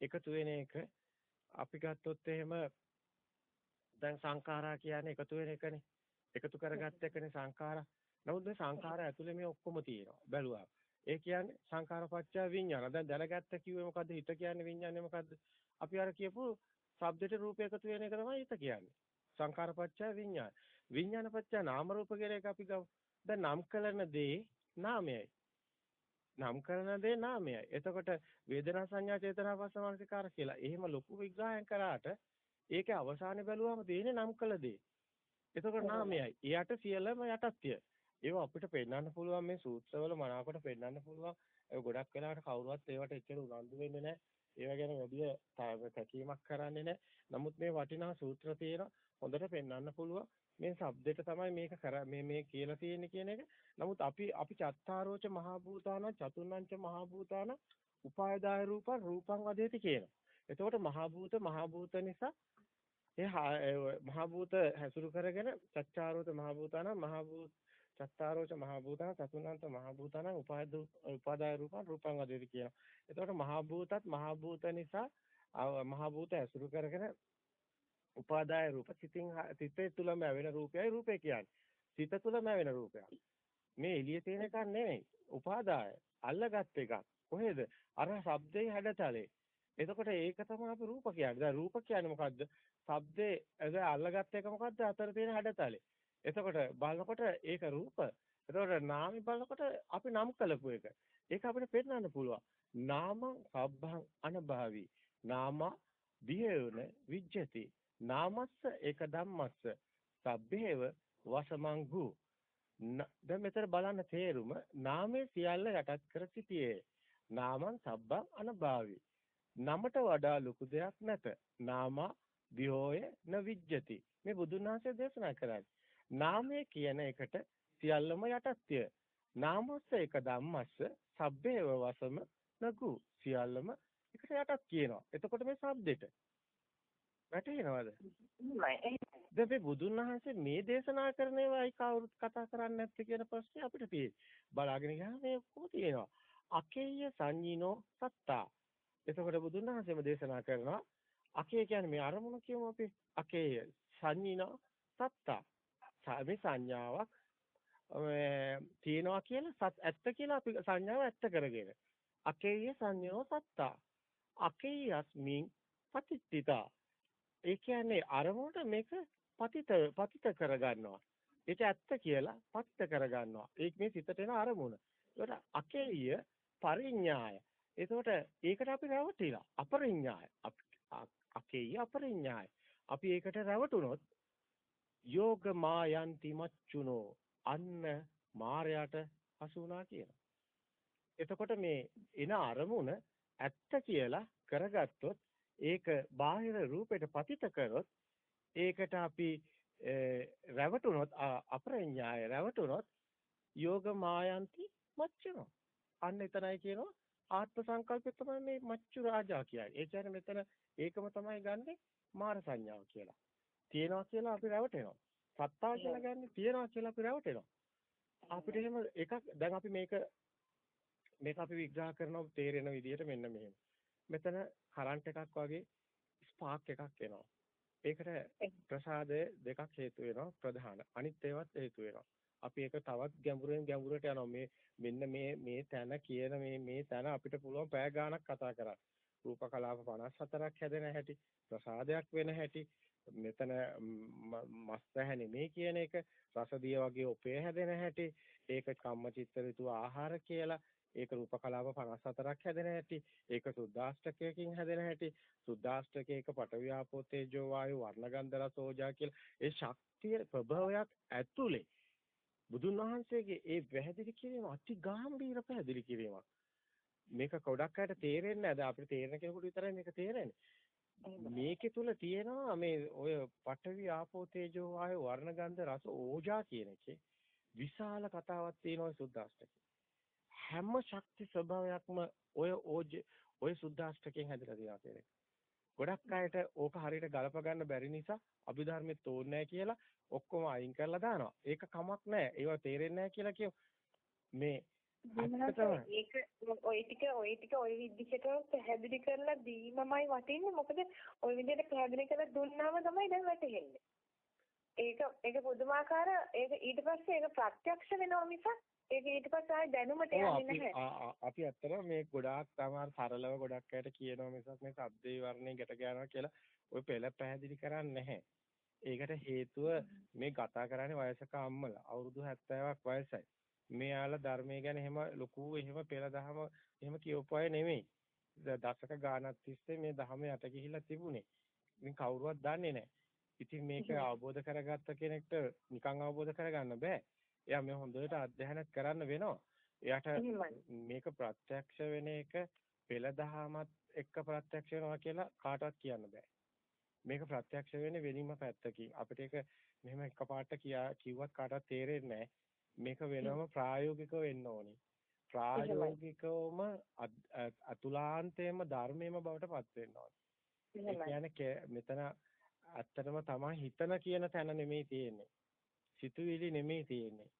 එකතු වෙන එක අපි ගත්තොත් එහෙම දැන් සංඛාරා කියන්නේ එකතු වෙන එකනේ. එකතු කරගත්ත එකනේ සංඛාරා. නමුත් මේ සංඛාරා ඇතුලේ මේ ඔක්කොම තියෙනවා. බැලුවා. ඒ කියන්නේ සංඛාරපච්චය විඤ්ඤාණ. දැන් දැනගත්ත කිව්වේ මොකද්ද? හිත කියන්නේ විඤ්ඤාණය මොකද්ද? අපි අර කියපු ශබ්දෙට රූප එකතු වෙන එක තමයි හිත කියන්නේ. සංඛාරපච්චය විඤ්ඤාණ. විඤ්ඤාණපච්චය නාම රූප කියන එක අපි ගමු. දැන් නම් කරන දේ නාමයයි. නම් කරන දේ නාමයයි. එතකොට වේදනා සංඥා චේතනා පස්ස මානසිකාර කියලා. එහෙම ලොකු විග්‍රහයක් කරාට ඒකේ අවසානේ බැලුවම තියෙන්නේ නම් කළ දේ. එතකොට නාමයයි. එයට සියලම යටත්ය. ඒව අපිට පෙන්වන්න පුළුවන් මේ සූත්‍රවල මනාවකට පෙන්වන්න පුළුවන්. ඒ ගොඩක් වෙලාවට කවුරුවත් ඒවට එච්චර උනන්දු වෙන්නේ නැහැ. ඒව ගැන වැඩි තැකීමක් කරන්නේ නැහැ. නමුත් මේ වටිනා සූත්‍ර තියෙන හොඳට පෙන්වන්න පුළුවන්. මේ shabdෙට තමයි මේක කර මේ මේ කියලා තියෙන්නේ කියන එක. නමුත් අපි අපි චත්තාරෝච මහා භූතාන චතුර්ණංච මහා භූතාන උපායදාය රූපං රූපං වදේති කියනවා. එතකොට මහා භූත මහා භූත නිසා ඒ මහා භූත හැසුරු කරගෙන චච්චාරෝත මහා භූතාන මහා භූත චත්තාරෝච මහා භූතාන චතුනන්ත මහා භූතාන උපාද උපාදාය රූපං රූපං වදේති කියනවා. එතකොට මහා භූතත් මහා භූත නිසා මහා භූත හැසුරු කරගෙන උපාදාය රූප සිතින් සිතේ තුලම වෙන රූපයයි රූපේ කියන්නේ. සිත තුලම වෙන රූපයක්. මේ එළියේ තියෙන එකක් නෙමෙයි. උපාදාය අල්ලගත් එකක්. කොහෙද? අර ශබ්දේ හැඩතලේ. එතකොට ඒක තමයි අපි රූප කියන්නේ. දැන් රූප කියන්නේ මොකද්ද? ශබ්දේ එද අල්ලගත්ත එක මොකද්ද? අතර තියෙන හැඩතලේ. එතකොට බලනකොට ඒක රූප. එතකොට නාමي බලනකොට අපි නම් කළපු එක. ඒක අපිට පෙන්වන්න පුළුවන්. නාම සබ්බං අනභාවි. නාම දියවන විජ්ජති. නාමස්ස ඒක ධම්මස්ස. සබ්බේව වසමංගු. දැන් මෙතන බලන්න තේරුම නාමයේ සියල්ල යටත් කර සිටියේ. නාමං සබ්බං අනභාවි. නමට වඩා ලොකු දෙයක් නැත. නාමා විහෝය නවිජ්ජති. මේ බුදුන් වහන්සේ දේශනා කරන්නේ. නාමය කියන එකට සියල්ලම යටත්ය. නාමස්ස එක ධම්මස්ස සබ්බේව වසම නගු සියල්ලම එකට යටත් කියනවා. එතකොට මේ શબ્දෙට වැටහෙනවද? දැන් මේ බුදුන් වහන්සේ මේ දේශනා කරන ඒවායි කවුරුත් කතා කරන්නේ නැත්තේ කියන ප්‍රශ්නේ අපිට තියෙන්නේ. බලාගෙන ගියාම මේ ඔක්කොම තියෙනවා. අකේය සංඤිනෝ සත්තා එතකොට බුදුන් වහන්සේම දේශනා කරනවා අකේ කියන්නේ මේ අරමුණ කියමු අපි අකේ සංඤිනා සත්තා. මේ සංඥාවක් තියෙනවා කියලා සත් ඇත්ත කියලා අපි සංඥාව ඇත්ත කරගෙන. අකේය සංඤෝ සත්තා. අකේයස්මින් පතිත්තිතා. ඒ කියන්නේ අරමුණට මේක පතිත පතිත කරගන්නවා. ඒක ඇත්ත කියලා පතිත කරගන්නවා. ඒක මේ සිතට එන අරමුණ. ඒකට අකේය පරිඥාය එතකොට ඒකට අපි රැවටිලා අපරිඥාය අකේය අපරිඥාය අපි ඒකට රැවටුනොත් යෝග මායන්ති මච්චුනෝ අන්න මායයට හසු වුණා කියනවා. එතකොට මේ එන අරමුණ ඇත්ත කියලා කරගත්තොත් ඒක බාහිර රූපයට පතිත කරොත් ඒකට අපි රැවටුනොත් අප්‍රඥාය රැවටුනොත් යෝග මායන්ති මච්චුනෝ අන්න එතනයි කියනවා ආත්ම සංකල්පය තමයි මේ මච්චු රාජා කියන්නේ. ඒ කියන්නේ මෙතන ඒකම තමයි ගන්නෙ මාර සංඥාව කියලා. තියනවා කියලා අපි රැවටෙනවා. සත්තා කියලා ගන්නේ තියනවා කියලා අපි රැවටෙනවා. අපිට එහෙම එකක් දැන් අපි මේක මේක අපි විග්‍රහ කරනවා තේරෙන විදිහට මෙන්න මෙහෙම. මෙතන කරන්ට් එකක් වගේ ස්පාර්ක් එකක් එනවා. ඒකට ප්‍රසාදය දෙකක් හේතු වෙනවා ප්‍රධාන. අනිත් ඒවාත් හේතු වෙනවා. අපි ඒක තවත් ගැඹුරෙන් ගැඹුරට යනවා. මේ මෙන්න මේ මේ තැන කියන මේ මේ තැන අපිට පුළුවන් පැය ගාණක් කතා කරන්න. රූප කලාප 54ක් හැදෙන හැටි, ප්‍රසාදයක් වෙන හැටි, මෙතන මස්තහැ නෙමේ කියන එක රසදිය වගේ ඔපේ හැදෙන හැටි ඒක කම්මචිත්ත ඍතු ආහාර කියලා ඒක රූප කලාව 54ක් හැදෙන හැටි ඒක සුද්දාෂ්ටකයකින් හැදෙන හැටි සුද්දාෂ්ටකයක පඨවි ආපෝ තේජෝ වායු වර්ණගන්ධ රස ඕජා කියලා ඒ ශක්තිය ප්‍රභවයක් ඇතුලේ බුදුන් වහන්සේගේ ඒ පැහැදිලි කිරීම අති ගැඹීර පැහැදිලි කිරීමක්. මේක ගොඩක් අයට තේරෙන්නේ නැහැ අපිට තේරෙන කෙනෙකුට විතරයි මේක තේරෙන්නේ මේකේ තුල තියෙනවා මේ ඔය පඨවි ආපෝ තේජෝ වායු වර්ණගන්ධ රස ඕජා කියන එකේ විශාල කතාවක් තියෙනවා සුද්දාෂ්ටකේ හැම ශක්ති ස්වභාවයක්ම ඔය ඕජ ඔය සුද්ධාෂ්ටකයෙන් හැදලා තියෙනවා කියන එක. ගොඩක් අයට ඕක හරියට ගලප ගන්න බැරි නිසා අභිධර්මයේ තෝරන්නේ කියලා ඔක්කොම අයින් කරලා දානවා. ඒක කමක් නැහැ. ඒවා තේරෙන්නේ නැහැ කියලා කියෝ. මේ ඒක ඔය ටික ඔය ටික ඔය විදිහට පැහැදිලි කරලා දීමමයි වටින්නේ. මොකද ඔය විදිහට පැහැදිලි කරලා දුන්නාම තමයි දැන් වැටහෙන්නේ. ඒක ඒක පුදුමාකාර ඒක ඊට පස්සේ ඒක ප්‍රත්‍යක්ෂ වෙනවා මිසක් ඒක ඊට පස්සේ ආයි දැනුමට යන්නේ නැහැ. අපි ඇත්තටම මේ ගොඩාක් තමයි සරලව ගොඩක් අයට කියනවා මිසක් මේ සබ්දේ වර්ණේ ගැට ගන්නවා කියලා ඔය පෙළ පැහැදිලි කරන්නේ නැහැ. ඒකට හේතුව මේ කතා කරන්නේ වයසක අම්මලා අවුරුදු 70ක් වයසයි. මේ යාලා ධර්මයේ ගැන එහෙම ලොකු එහෙම පෙළ දහම එහෙම කියවපු අය නෙමෙයි. දශක ගානක් තිස්සේ මේ ධහම යට ගිහිල්ලා තිබුණේ. ඉතින් කවුරුවත් දන්නේ නැහැ. ඉතින් මේක අවබෝධ කරගත්ත කෙනෙක්ට නිකන් අවබෝධ කරගන්න බෑ. එයා මේ හොඳට අධ්‍යයනත් කරන්න වෙනවා. එයාට මේක ප්‍රත්‍යක්ෂ වෙන එක පෙළ දහමත් එක්ක ප්‍රත්‍යක්ෂ වෙනවා කියලා කාටවත් කියන්න බෑ. මේක ප්‍රත්‍යක්ෂ වෙන්නේ වෙනින්ම පැත්තකින්. අපිට ඒක මෙහෙම එකපාරට කියා කිව්වත් කාටවත් තේරෙන්නේ මේක වෙනම ප්‍රායෝගිකව වෙන්න ඕනේ. ප්‍රායෝගිකවම අතුලාන්තයේම ධර්මයේම බවට පත් වෙන්න ඕනේ. ඒ කියන්නේ මෙතන ඇත්තටම තමයි හිතන කියන තැන නෙමෙයි තියෙන්නේ. සිතුවිලි නෙමෙයි තියෙන්නේ.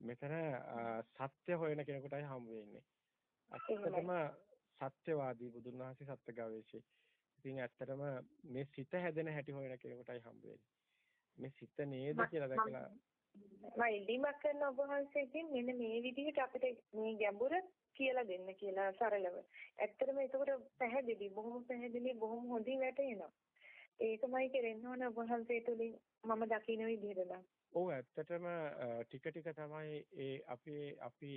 මෙතන සත්‍ය හොයන කෙනෙකුටයි හම් වෙන්නේ. ඇත්තටම සත්‍යවාදී බුදුන් වහන්සේ සත්‍ය ගවේෂී. ඉතින් ඇත්තටම මේ සිත හැදෙන හැටි හොයන කෙනෙකුටයි හම් වෙන්නේ. මේ සිත නේද කියලා දැකලා මම ඉල්ලීමක් කරන ඔබ වහන්සේගෙන් මෙන්න මේ විදිහට අපිට මේ ගැඹුර කියලා දෙන්න කියලා සරලව. ඇත්තටම ඒකට පැහැදිලි බොහොම පැහැදිලි බොහොම හොඳින් වැටෙනවා. ඒකමයි කරෙන්න ඕන ඔබ වහන්සේ තුලින් මම දකින්න විදිහට ඔව් ඇත්තටම ටික ටික තමයි ඒ අපි අපි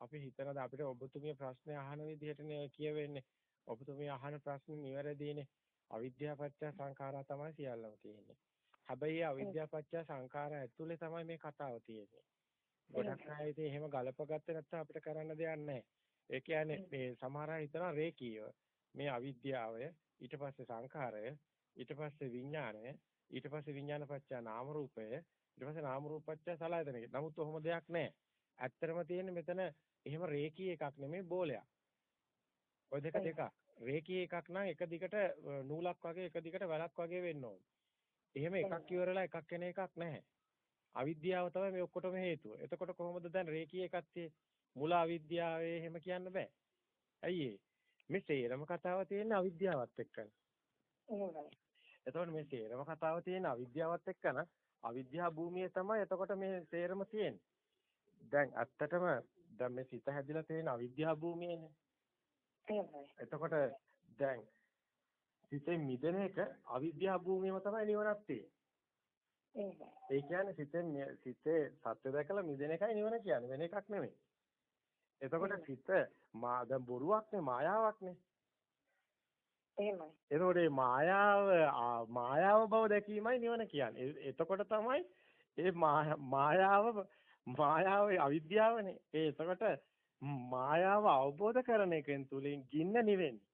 අපි හිතනද අපිට ඔබතුමිය ප්‍රශ්න අහන විදිහටනේ කියවෙන්නේ. ඔබතුමිය අහන ප්‍රශ්න නිවැරදිනේ. අවිද්‍යාව පත්‍ය සංඛාරා තමයි සියල්ලම තියෙන්නේ. හැබැයි අවිද්‍යාව පත්‍ය සංඛාරා ඇතුලේ තමයි මේ කතාව තියෙන්නේ. ගොඩක් අය ඉතින් එහෙම ගලපගත්තේ නැත්නම් අපිට කරන්න දෙයක් නැහැ. ඒ කියන්නේ මේ සමහර අය හිතනවා රේකීව. මේ අවිද්‍යාවය ඊට පස්සේ සංඛාරය ඊට පස්සේ විඥානය ඊට පස්සේ විඥාන පත්‍ය නාම රූපය ඊට පස්සේ නාම රූපච්ඡ සලආයතන එක. නමුත් ඔහොම දෙයක් නැහැ. ඇත්තටම තියෙන්නේ මෙතන එහෙම රේකී එකක් නෙමෙයි බෝලයක්. ඔය දෙක දෙක. රේකී එකක් නම් එක දිගට නූලක් වගේ එක දිගට වැලක් වගේ වෙන්න ඕනේ. එහෙම එකක් ඉවරලා එකක් වෙන එකක් නැහැ. අවිද්‍යාව තමයි මේ ඔක්කොටම හේතුව. එතකොට කොහොමද දැන් රේකී තියෙන්නේ? මුල අවිද්‍යාවේ එහෙම කියන්න බෑ. ඇයි මේ සේරම කතාව තියෙන්නේ අවිද්‍යාවත් එක්කනේ. එතකොට මේ සේරම කතාව තියෙන්නේ අවිද්‍යාවත් එක්කන අවිද්‍යා භූමිය තමයි එතකොට මේ සේරම තියෙන්නේ. දැන් ඇත්තටම දැන් මේ සිත හැදිලා තියෙන අවිද්‍යා භූමියනේ. එහෙමයි. එතකොට දැන් සිතේ මිදෙන එක අවිද්‍යා භූමියම තමයි නිවනක් තියෙන්නේ. ඒ කියන්නේ සිතේ සිතේ සත්‍ය දැකලා මිදෙන එකයි නිවන කියන්නේ වෙන එකක් නෙමෙයි. එතකොට සිත මා දැන් බොරුවක්නේ මායාවක්නේ. එහෙමයි. එතකොට මේ මායාව මායාව බව දැකීමයි නිවන කියන්නේ. එතකොට තමයි ඒ මායාව මායාවේ අවිද්‍යාවනේ. ඒ එතකොට මායාව අවබෝධ කරන එකෙන් තුලින් ගින්න නිවෙන්නේ.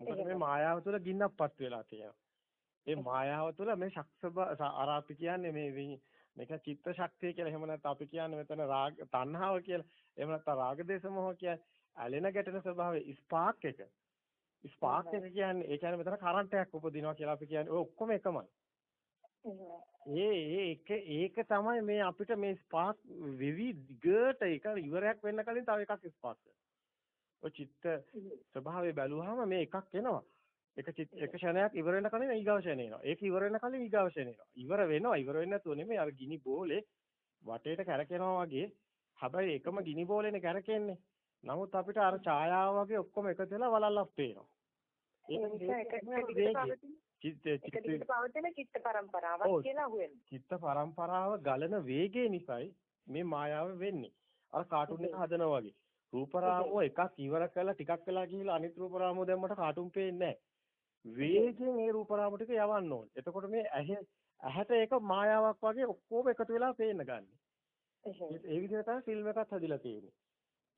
මොකද මේ මායාව තුල ගින්නක්පත් වෙලා තියෙනවා. ඒ මායාව තුල මේ ශක්සබ අර අපි කියන්නේ මේ මේක චිත්ත ශක්තිය කියලා. එහෙම නැත්නම් අපි කියන්නේ මෙතන රාග තණ්හාව කියලා. එහෙම නැත්නම් රාග දේශ මොහ කියන්නේ ඇලෙන ගැටෙන ස්වභාවය ස්පාක් එක. ස්පාර්ක් එක කියන්නේ ඒ කියන්නේ මෙතන කරන්ට් එකක් උපදිනවා කියලා අපි කියන්නේ ඔය ඔක්කොම එකමයි. ඒ ඒ එක ඒක තමයි මේ අපිට මේ ස්පාර්ක් වෙවි දිගට ඒක ඉවරයක් වෙන්න කලින් තව එකක් ස්පාර්ක් ඔය චිත්ත ස්වභාවය බැලුවාම මේ එකක් එනවා. එක එක ක්ෂණයක් ඉවර වෙන කලින් ඊගාව ක්ෂණය එනවා. ඒක ඉවර වෙන කලින් ඊගාව ක්ෂණය එනවා. ඉවර වෙනවා. ඉවර වෙන්නේ නැතුව නෙමෙයි අර ගිනි බෝලේ වටේට කැරකෙනවා වගේ හැබැයි එකම ගිනි බෝලේනේ කැරකෙන්නේ. නමුත් අපිට අර ඡායාව වගේ ඔක්කොම එකතු වෙලා වලල්ලක් පේනවා. චිත්ත චිත්ත පවතින චිත්ත පරම්පරාවක් කියලා අහුවෙනවා. චිත්ත පරම්පරාව ගලන වේගය නිසායි මේ මායාව වෙන්නේ. අර කාටුන් එක හදනවා වගේ. රූපරාමෝ එකක් ඉවර කරලා ටිකක් වෙලා ගිහිල්ලා අනිත් රූපරාමෝ දැම්මට කාටුම් පේන්නේ වේගෙන් ඒ රූපරාම ටික යවන්න ඕනේ. එතකොට මේ ඇහැ ඇහැට ඒක මායාවක් වගේ ඔක්කොම එකතු වෙලා පේන්න ගන්න. ඒ විදිහට තමයි ෆිල්ම් එකත් හදලා තියෙන්නේ.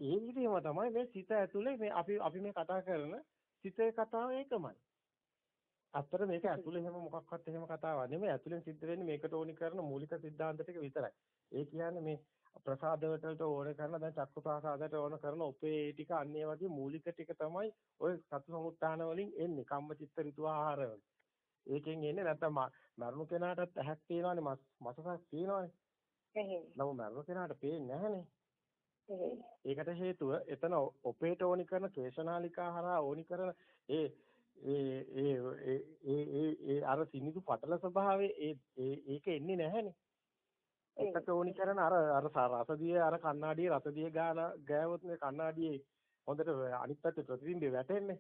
ඒ විදිහම තමයි මේ සිත ඇතුලේ මේ අපි අපි මේ කතා කරන සිතේ කතාව ඒකමයි. අත්තර මේක ඇතුලේ හැම මොකක්වත් එහෙම කතාවක් නෙමෙයි. ඇතුලෙන් සිද්ධ වෙන්නේ මේකට ඕනි කරන මූලික સિદ્ધාන්ත ටික විතරයි. ඒ කියන්නේ මේ ප්‍රසාද වලට ඕන කරන දැන් චක්කු ප්‍රසාදයට ඕන කරන ඔපේ ටික අන්නේ වගේ මූලික ටික තමයි ඔය සතු සමුත්ථාන වලින් එන්නේ. කම්මචිත්ත ඍතු ආහාර වලින්. ඒකෙන් එන්නේ නැත්නම් මරුණු කෙනාටත් ඇහක් තියෙනවානේ මසසක් තියෙනවානේ. නමුත් මරුණු කෙනාට පේන්නේ නැහනේ. ඒකට හේතුව එතන ඔපේට ඕනි කරන කේශනාලිකා හරහා ඕනි කරන ඒ ඒ ඒ ඒ ඒ අර සිනිදු පටල ස්වභාවයේ ඒ ඒක එන්නේ නැහනේ. එකට ඕනි කරන අර අර රසදිය අර කණ්ණාඩියේ රසදිය ගාන ගෑවොත් මේ කණ්ණාඩියේ හොඳට අනිත් පැත්තේ ප්‍රතිබිම්බේ වැටෙන්නේ.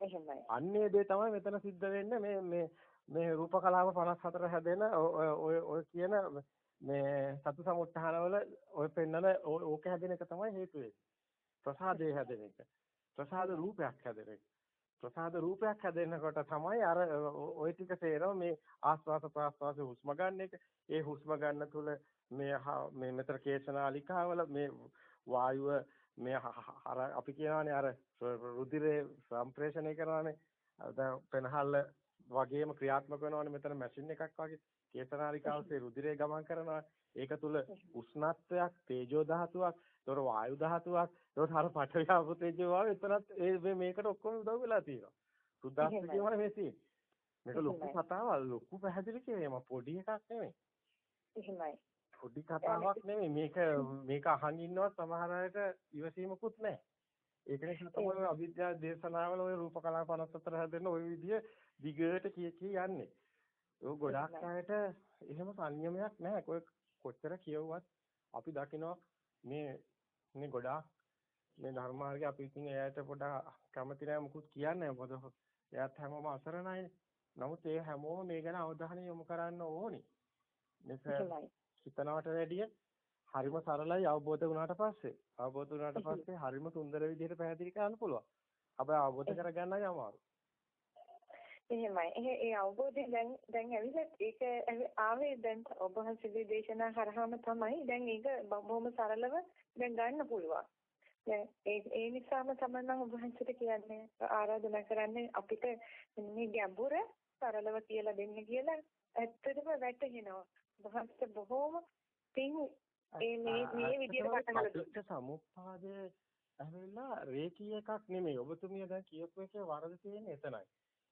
එහෙමයි. අන්නේ දේ තමයි මෙතන සිද්ධ වෙන්නේ මේ මේ මේ රූප කලාව 54 හැදෙන ඔය ඔය කියන මේ සතු සමුත්ථානවල ඔය පෙන්නන ඕක හැදෙන එක තමයි හේතු වෙන්නේ. ප්‍රසාදේ හැදෙන එක. ප්‍රසාද රූපයක් හැදෙන එක. ප්‍රසාද රූපයක් හැදෙනකොට තමයි අර ওই ටික තේරෙව මේ ආස්වාස ප්‍රාස්වාස හුස්ම ගන්න එක. ඒ හුස්ම ගන්න තුල මේ මේ මෙතර කේශනාලිකාවල මේ වායුව මේ අර අපි කියනවානේ අර රුධිරේ සම්ප්‍රේෂණය කරනවානේ. දැන් පෙනහල්ල වගේම ක්‍රියාත්මක වෙනවානේ මෙතන මැෂින් එකක් වගේ. කේතනාලිකාවසේ රුධිරය ගමන් කරනවා. ඒක තුල උෂ්ණත්වයක්, තේජෝ ධාතුවක්, ඒතොර වායු ධාතුවක්, ඒතොර අර පඨවි ආපෝ තේජෝ වායු එතනත් ඒ මේකට ඔක්කොම උදව් වෙලා තියෙනවා. සුද්දාස්ත කියවනේ මේ තියෙන්නේ. මේක ලොකු කතාවක්, ලොකු පැහැදිලි කිරීම පොඩි එකක් නෙමෙයි. එහෙමයි. පොඩි කතාවක් නෙමෙයි. මේක මේක අහන් ඉන්නවත් සමහර අයට ඉවසීමකුත් නැහැ. ඒක නිසා තමයි අවිද්‍යාව දේශනාවල ওই රූප කලාව 54 හැදෙන්න ওই විදිය දිගට කිය කී යන්නේ. ඒක ගොඩාක් අයට එහෙම සංයමයක් නැහැ. කොච්චර කියවුවත් අපි දකිනවා මේ මේ ගොඩාක් මේ ධර්මාර්ගය අපි ඉතින් එයාට පොඩා කැමති නැහැ මුකුත් කියන්නේ මොකද එයාත් හැමෝම අසරණයි. නමුත් ඒ හැමෝම මේ ගැන අවධානය යොමු කරන්න ඕනි. මේක හිතනවට වැඩිය හරිම සරලයි අවබෝධ වුණාට පස්සේ. අවබෝධ වුණාට පස්සේ හරිම සුන්දර විදිහට පැහැදිලි කරන්න පුළුවන්. හැබැයි අවබෝධ කරගන්නයි අමාරු. එහෙමයි. ඒ ඒ අවබෝධය දැන් දැන් ඇවිල්ලා ඒක ආවේ දැන් ඔබ වහන්සේගේ දේශනා කරාම තමයි දැන් ඒක බොහොම සරලව දැන් ගන්න පුළුවන්. දැන් ඒ ඒ නිසාම තමයි මම ඔබ වහන්සේට කියන්නේ ආරාධනා කරන්නේ අපිට මේ ගැඹුර සරලව කියලා දෙන්න කියලා ඇත්තටම වැටහෙනවා. ඔබ වහන්සේ බොහොම පින් මේ මේ විදිහට කරලා සමුප්පාදයේ ඇවිල්ලා රේකී එකක් නෙමෙයි. ඔබතුමිය දැන් කියපු එකේ වරද තියෙන්නේ එතනයි.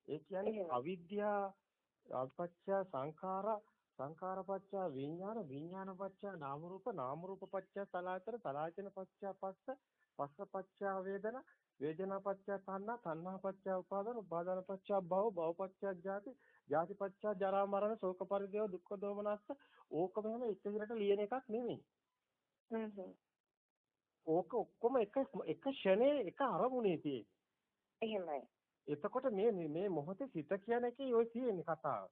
ඒ කියන්නේ අවිද්‍යා අපච්ච සංඛාර සංඛාරපච්ච විඥාන විඥානපච්ච නාම රූප නාම රූපපච්ච සලආතර සලආචන පච්ච පස්ස පස්සපච්ච වේදනා වේදනාපච්ච තණ්හා තණ්හාපච්ච උපාදාන උපාදානපච්ච භව භවපච්ච ජාති ජාතිපච්ච ජරා මරණ ශෝක පරිදේව දුක්ඛ දෝමනස්ස ඕක මෙහෙම එක විදිහට ලියන එකක් නෙමෙයි. ඕක ඔක්කොම එක එක ෂණේ එක අරමුණේ තියෙන්නේ එහෙමයි එතකොට මේ මේ මොහොතේ සිත කියන එකේ ඔය තියෙන කතාව.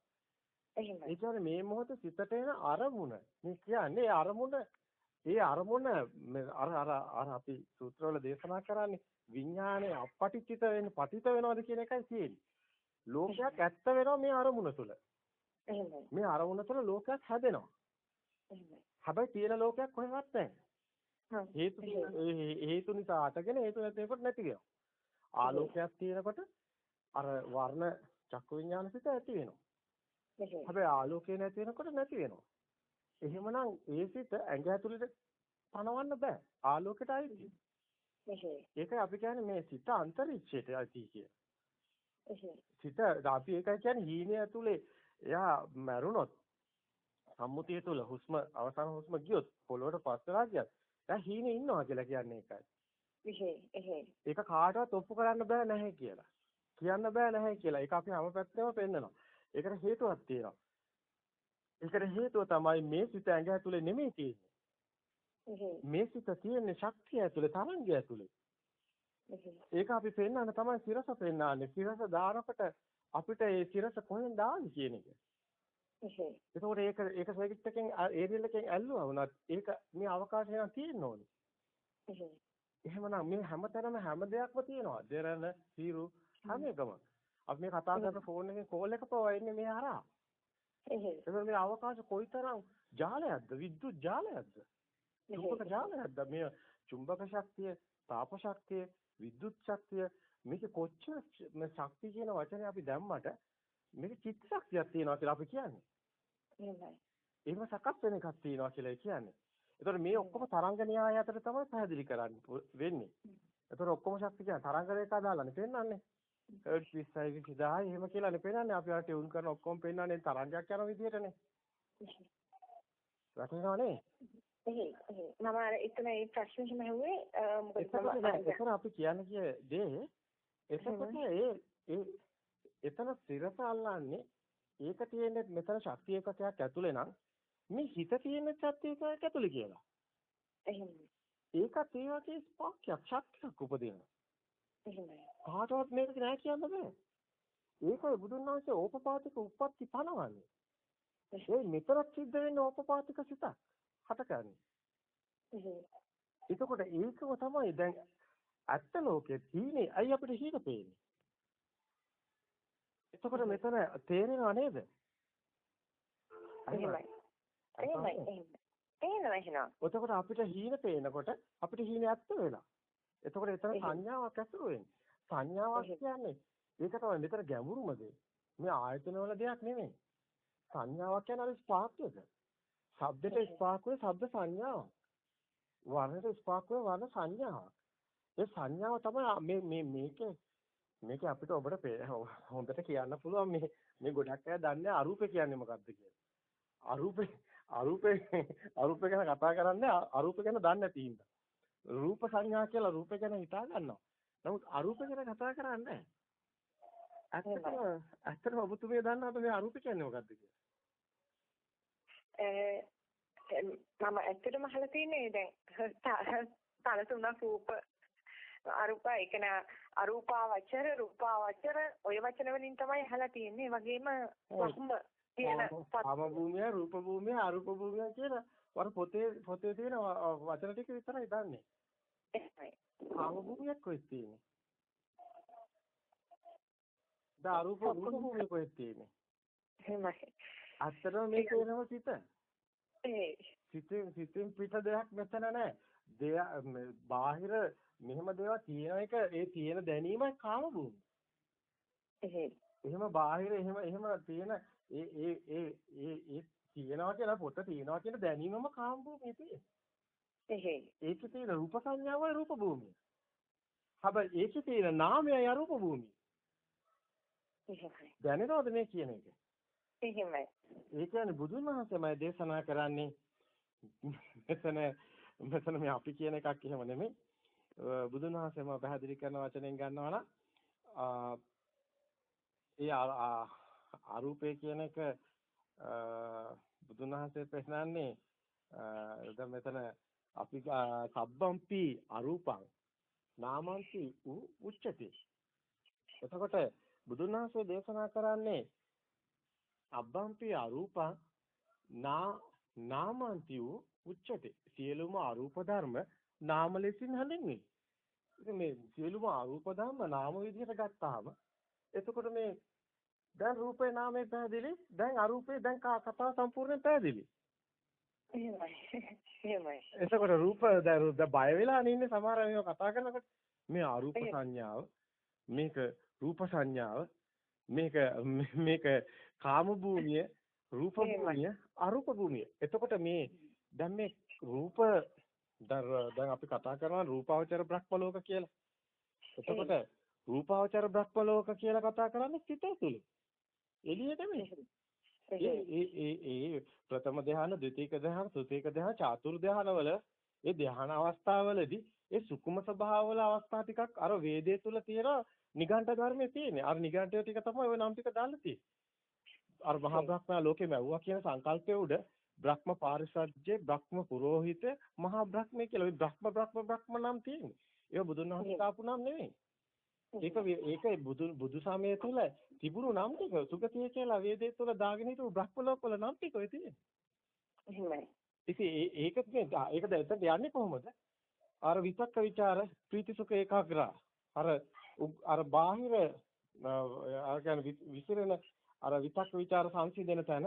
එහෙමයි. ඒ කියන්නේ මේ මොහොතේ සිතට එන අරමුණ. මේ කියන්නේ අරමුණ ඒ අරමුණ අර අර අර අපි සූත්‍රවල දේශනා කරන්නේ විඥානේ අපපටිච්චිත වෙන පතිත වෙනවද කියන එකයි තියෙන්නේ. ලෝකයක් ඇත්ත වෙනවා මේ අරමුණ තුළ. එහෙමයි. මේ අරමුණ තුළ ලෝකයක් හැදෙනවා. එහෙමයි. හැබැයි තියෙන ලෝකයක් කොහෙවත් නැහැ. හේතු හේතු නිසා අටගෙන හේතු නැතිකොට නැති වෙනවා. ආලෝකයක් තියෙනකොට අර වර්ණ චක්කු විඥාන සිත ඇති වෙනවා. හැබැයි ආලෝකය නැති වෙනකොට නැති වෙනවා. එහෙමනම් ඒ සිත ඇඟ ඇතුළට පනවන්න බෑ. ආලෝකයට අයිති. ඒකයි අපි කියන්නේ මේ සිත අන්තරික්ෂයට අයිති කිය. සිත අපි ඒකයි කියන්නේ හීනය ඇතුලේ එයා මැරුණොත් සම්මුතිය තුල හුස්ම අවසාන හුස්ම ගියොත් පොළොවට පස්සලා ගියත් දැන් හීනේ ඉන්නවා කියලා කියන්නේ ඒකයි. ඒක කාටවත් ඔප්පු කරන්න බෑ නැහැ කියලා. කියන්න බෑ නැහැ කියලා. ඒක අපි හැම පැත්තෙම පෙන්නනවා. ඒකට හේතුවක් තියෙනවා. ඒකට හේතුව තමයි මේ සිත ඇඟ ඇතුලේ නෙමෙයි තියෙන්නේ. මේ සිත තියෙන්නේ ශක්තිය ඇතුලේ තරංගය ඇතුලේ. ඒක අපි පෙන්වන්න තමයි සිරස පෙන්වන්නේ. සිරස දානකොට අපිට ඒ සිරස කොහෙන්ද ආන්නේ කියන එක. එතකොට ඒක ඒක සර්කිට් එකෙන් ඒරියල් එකෙන් ඇල්ලුවා වුණත් ඒක මේ අවකාශය නම් තියෙන්න ඕනේ. එහෙමනම් මේ හැමතැනම හැම දෙයක්ම තියෙනවා. දෙරණ, සීරු හැම එකම. අපි මේ කතා කරන ෆෝන් එකේ කෝල් එක පවා එන්නේ මේ හරහා. එහෙනම් මේ අවකාශ කොයිතරම් ජාලයක්ද? විද්‍යුත් ජාලයක්ද? චුම්බක ජාලයක්ද? මේ චුම්බක ශක්තිය, තාප ශක්තිය, විද්‍යුත් ශක්තිය මේක කොච්චර මේ ශක්තිය කියන වචනේ අපි දැම්මට මේක චිත්ත ශක්තියක් තියෙනවා කියලා අපි කියන්නේ. එහෙමයි. එහෙම සකස් වෙන එකක් තියෙනවා කියලා කියන්නේ. ඒතකොට මේ ඔක්කොම තරංග න්‍යාය අතර තමයි පැහැදිලි කරන්න වෙන්නේ. ඒතකොට ඔක්කොම ශක්තිය කියන්නේ තරංග රේඛා දාලානේ පෙන්වන්නේ. හර්ට්ස් 20යි 20000යි එහෙම කියලානේ පෙන්වන්නේ. අපි අර ටියුන් කරන ඔක්කොම පෙන්වන්නේ තරංගයක් යන විදිහටනේ. වැටෙනවනේ. මම අර එතන ඒ ප්‍රශ්නේ හිම ඇහුවේ මොකද එතන අපි කියන්නේ කිය දේ එතකොට ඒ ඒ එතන සිරස අල්ලන්නේ ඒක තියෙන්නේ මෙතන ශක්තිය එකකයක් ඇතුලේ නම් මේ හිත තියෙන ශක්තිය එකක් ඇතුලේ කියලා. එහෙම. ඒකත් ඒ වගේ ස්පාක්යක් ශක්තියක් උපදිනවා. එහෙමයි. කාටවත් මේක නෑ කියන්න බෑ. ඒකයි බුදුන් වහන්සේ ඕපපාතික උප්පත්ති පනවන්නේ. ඒ මෙතරක් සිද්ධ වෙන්නේ ඕපපාතික සිතක්. හටගන්නේ. එතකොට ඒකම තමයි දැන් ඇත්ත ලෝකයේ තීනේ අයි අපිට හීන පේන්නේ. එතකොට මෙතන තේරෙනව නේද? එහෙමයි. එහෙමයි. එහෙමයි එහෙනම්. එතකොට අපිට හීන පේනකොට අපිට හීන ඇත්ත වෙලා. එතකොට එතන සංඥාවක් ඇතුළු වෙන්නේ. සංඥාවක් කියන්නේ ඒක තමයි මෙතන ගැඹුරුම දේ. මේ ආයතන වල දෙයක් නෙමෙයි. සංඥාවක් කියන්නේ අර ස්පාර්ක් එක. ශබ්දයට ස්පාර්ක් වෙන ශබ්ද සංඥාවක්. වර්ණයට ස්පාර්ක් වෙන වර්ණ සංඥාවක්. ඒ සංඥාව තමයි මේ මේ මේක මේක අපිට ඔබට හොඳට කියන්න පුළුවන් මේ මේ ගොඩක් අය දන්නේ අරූපේ කියන්නේ මොකක්ද කියලා. අරූපේ අරූපේ අරූපේ ගැන කතා කරන්නේ අරූපේ ගැන දන්නේ නැති හින්දා. රූප සංඥා කියලා රූපේ ගැන හිතා ගන්නවා. නමුත් අරූපේ ගැන කතා කරන්නේ ඇත්තටම ඇත්තටම ඔබතුමිය දන්නවද මේ අරූපේ කියන්නේ මොකක්ද කියලා? මම ඇත්තටම අහලා තියෙන්නේ දැන් [LAUGHS] තල තුනක් රූප අරූප ඒ කියන්නේ අරූපාවචර රූපාවචර ඔය වචන වලින් තමයි අහලා තියෙන්නේ වගේම වහම කියන කාම භූමිය රූප භූමිය අරූප භූමිය කියලා වර පොතේ පොතේ තියෙන වචන ටික විතරයි දන්නේ එහෙමයි කාම භූමියක් කොහෙද තියෙන්නේ දා අරූප රූප භූමිය කොහෙද තියෙන්නේ එහෙමයි අත්‍තරම මේක වෙනම සිත. ඒ සිතෙන් සිතෙන් පිට දෙයක් මෙතන නැහැ. දෙය බාහිර මෙහෙම දේවල් තියෙන එක ඒ තියෙන දැනීමයි කාම භූමිය. එහෙම බාහිර එහෙම එහෙම තියෙන ඒ ඒ ඒ ඒ ඒ තියෙනවා කියලා පොත තියෙනවා කියන දැනීමම කාම භූමිය තියෙන්නේ. ඒකේ තියෙන රූප සංඥාවයි රූප භූමිය. හැබැයි ඒකේ තියෙන නාමයයි අරූප භූමිය. දැනෙනවද මේ කියන එක? එහෙමයි. ඒ කියන්නේ බුදුන් වහන්සේමයි දේශනා කරන්නේ මෙතන මෙතන මේ අපි කියන එකක් එහෙම නෙමෙයි. බුදුන් වහන්සේම පැහැදිලි කරන වචනෙන් ගන්නවා නම් ඒ අරූපේ කියන එක බුදුන් වහන්සේ පෙන්නන්නේ දැන් මෙතන අපි සබ්බම්පි අරූපං නාමන්ති උච්චති එතකොට බුදුන් වහන්සේ දේශනා කරන්නේ අබ්බම්පි අරූපං නා නාමන්ති වූ උච්චති සියලුම අරූප ධර්ම නාම ලෙසින් හඳුන්වන්නේ. ඉතින් මේ සියලුම අරූප ධර්ම නාම විදිහට ගත්තාම එතකොට මේ දැන් රූපේ නාමේ පැහැදිලි දැන් අරූපේ දැන් කතාව සම්පූර්ණයෙන් පැහැදිලි. එහෙමයි. [LAUGHS] එහෙමයි. එතකොට රූප දැන් බය වෙලා නින්නේ සමහර මේවා කතා කරනකොට මේ අරූප සංඥාව මේක රූප සංඥාව මේක මේක කාම භූමිය රූප භූමිය අරූප භූමිය. එතකොට මේ දැන් මේ රූප දැන් අපි කතා කරනවා රූපාවචර බ්‍රහ්ම ලෝක කියලා. එතකොට රූපාවචර බ්‍රහ්ම ලෝක කියලා කතා කරන්නේ සිත තුළ. එළියට නෙමෙයි. ඒ ඒ ඒ ඒ ප්‍රථම ධ්‍යාන, ද්විතීක ධ්‍යාන, තෘතීක ධ්‍යාන, චාතුරු ධ්‍යානවල ඒ ධ්‍යාන අවස්ථාවවලදී ඒ සුකුම ස්වභාවවල අවස්ථා ටිකක් අර වේදයේ තුල තියෙන නිගණ්ඨ ධර්මයේ තියෙන්නේ. අර නිගණ්ඨය ටික තමයි ওই නම් ටික දාලා තියෙන්නේ. අර මහා බ්‍රහ්මයා ලෝකෙම ඇව්වා කියන සංකල්පයේ උඩ බ්‍රහ්ම පාරිසජ්ජේ බ්‍රහ්ම පුරෝහිත මහා බ්‍රහ්මයේ කියලා ওই බ්‍රහ්ම බ්‍රහ්ම බ්‍රහ්ම නම් තියෙන්නේ. ඒක බුදුන් වහන්සේ දාපු නම් නෙමෙයි. ඒක ඒක බුදු බුදු සමය තුල තිබුණු නම් ටික සුගතිය කියලා වේදේ තුල දාගෙන හිටපු බ්‍රහ්මලෝක වල නම් ටික ඔය තියෙන්නේ. එහෙමයි. ඉතින් ඒක ඒක දැන් යන්නේ කොහොමද? අර විතක්ක ਵਿਚාර ප්‍රීති සුඛ ඒකාග්‍රා අර අර බාහිර අර කියන්නේ විසිරෙන අර විතක්ක ਵਿਚාර සංසිඳන තැන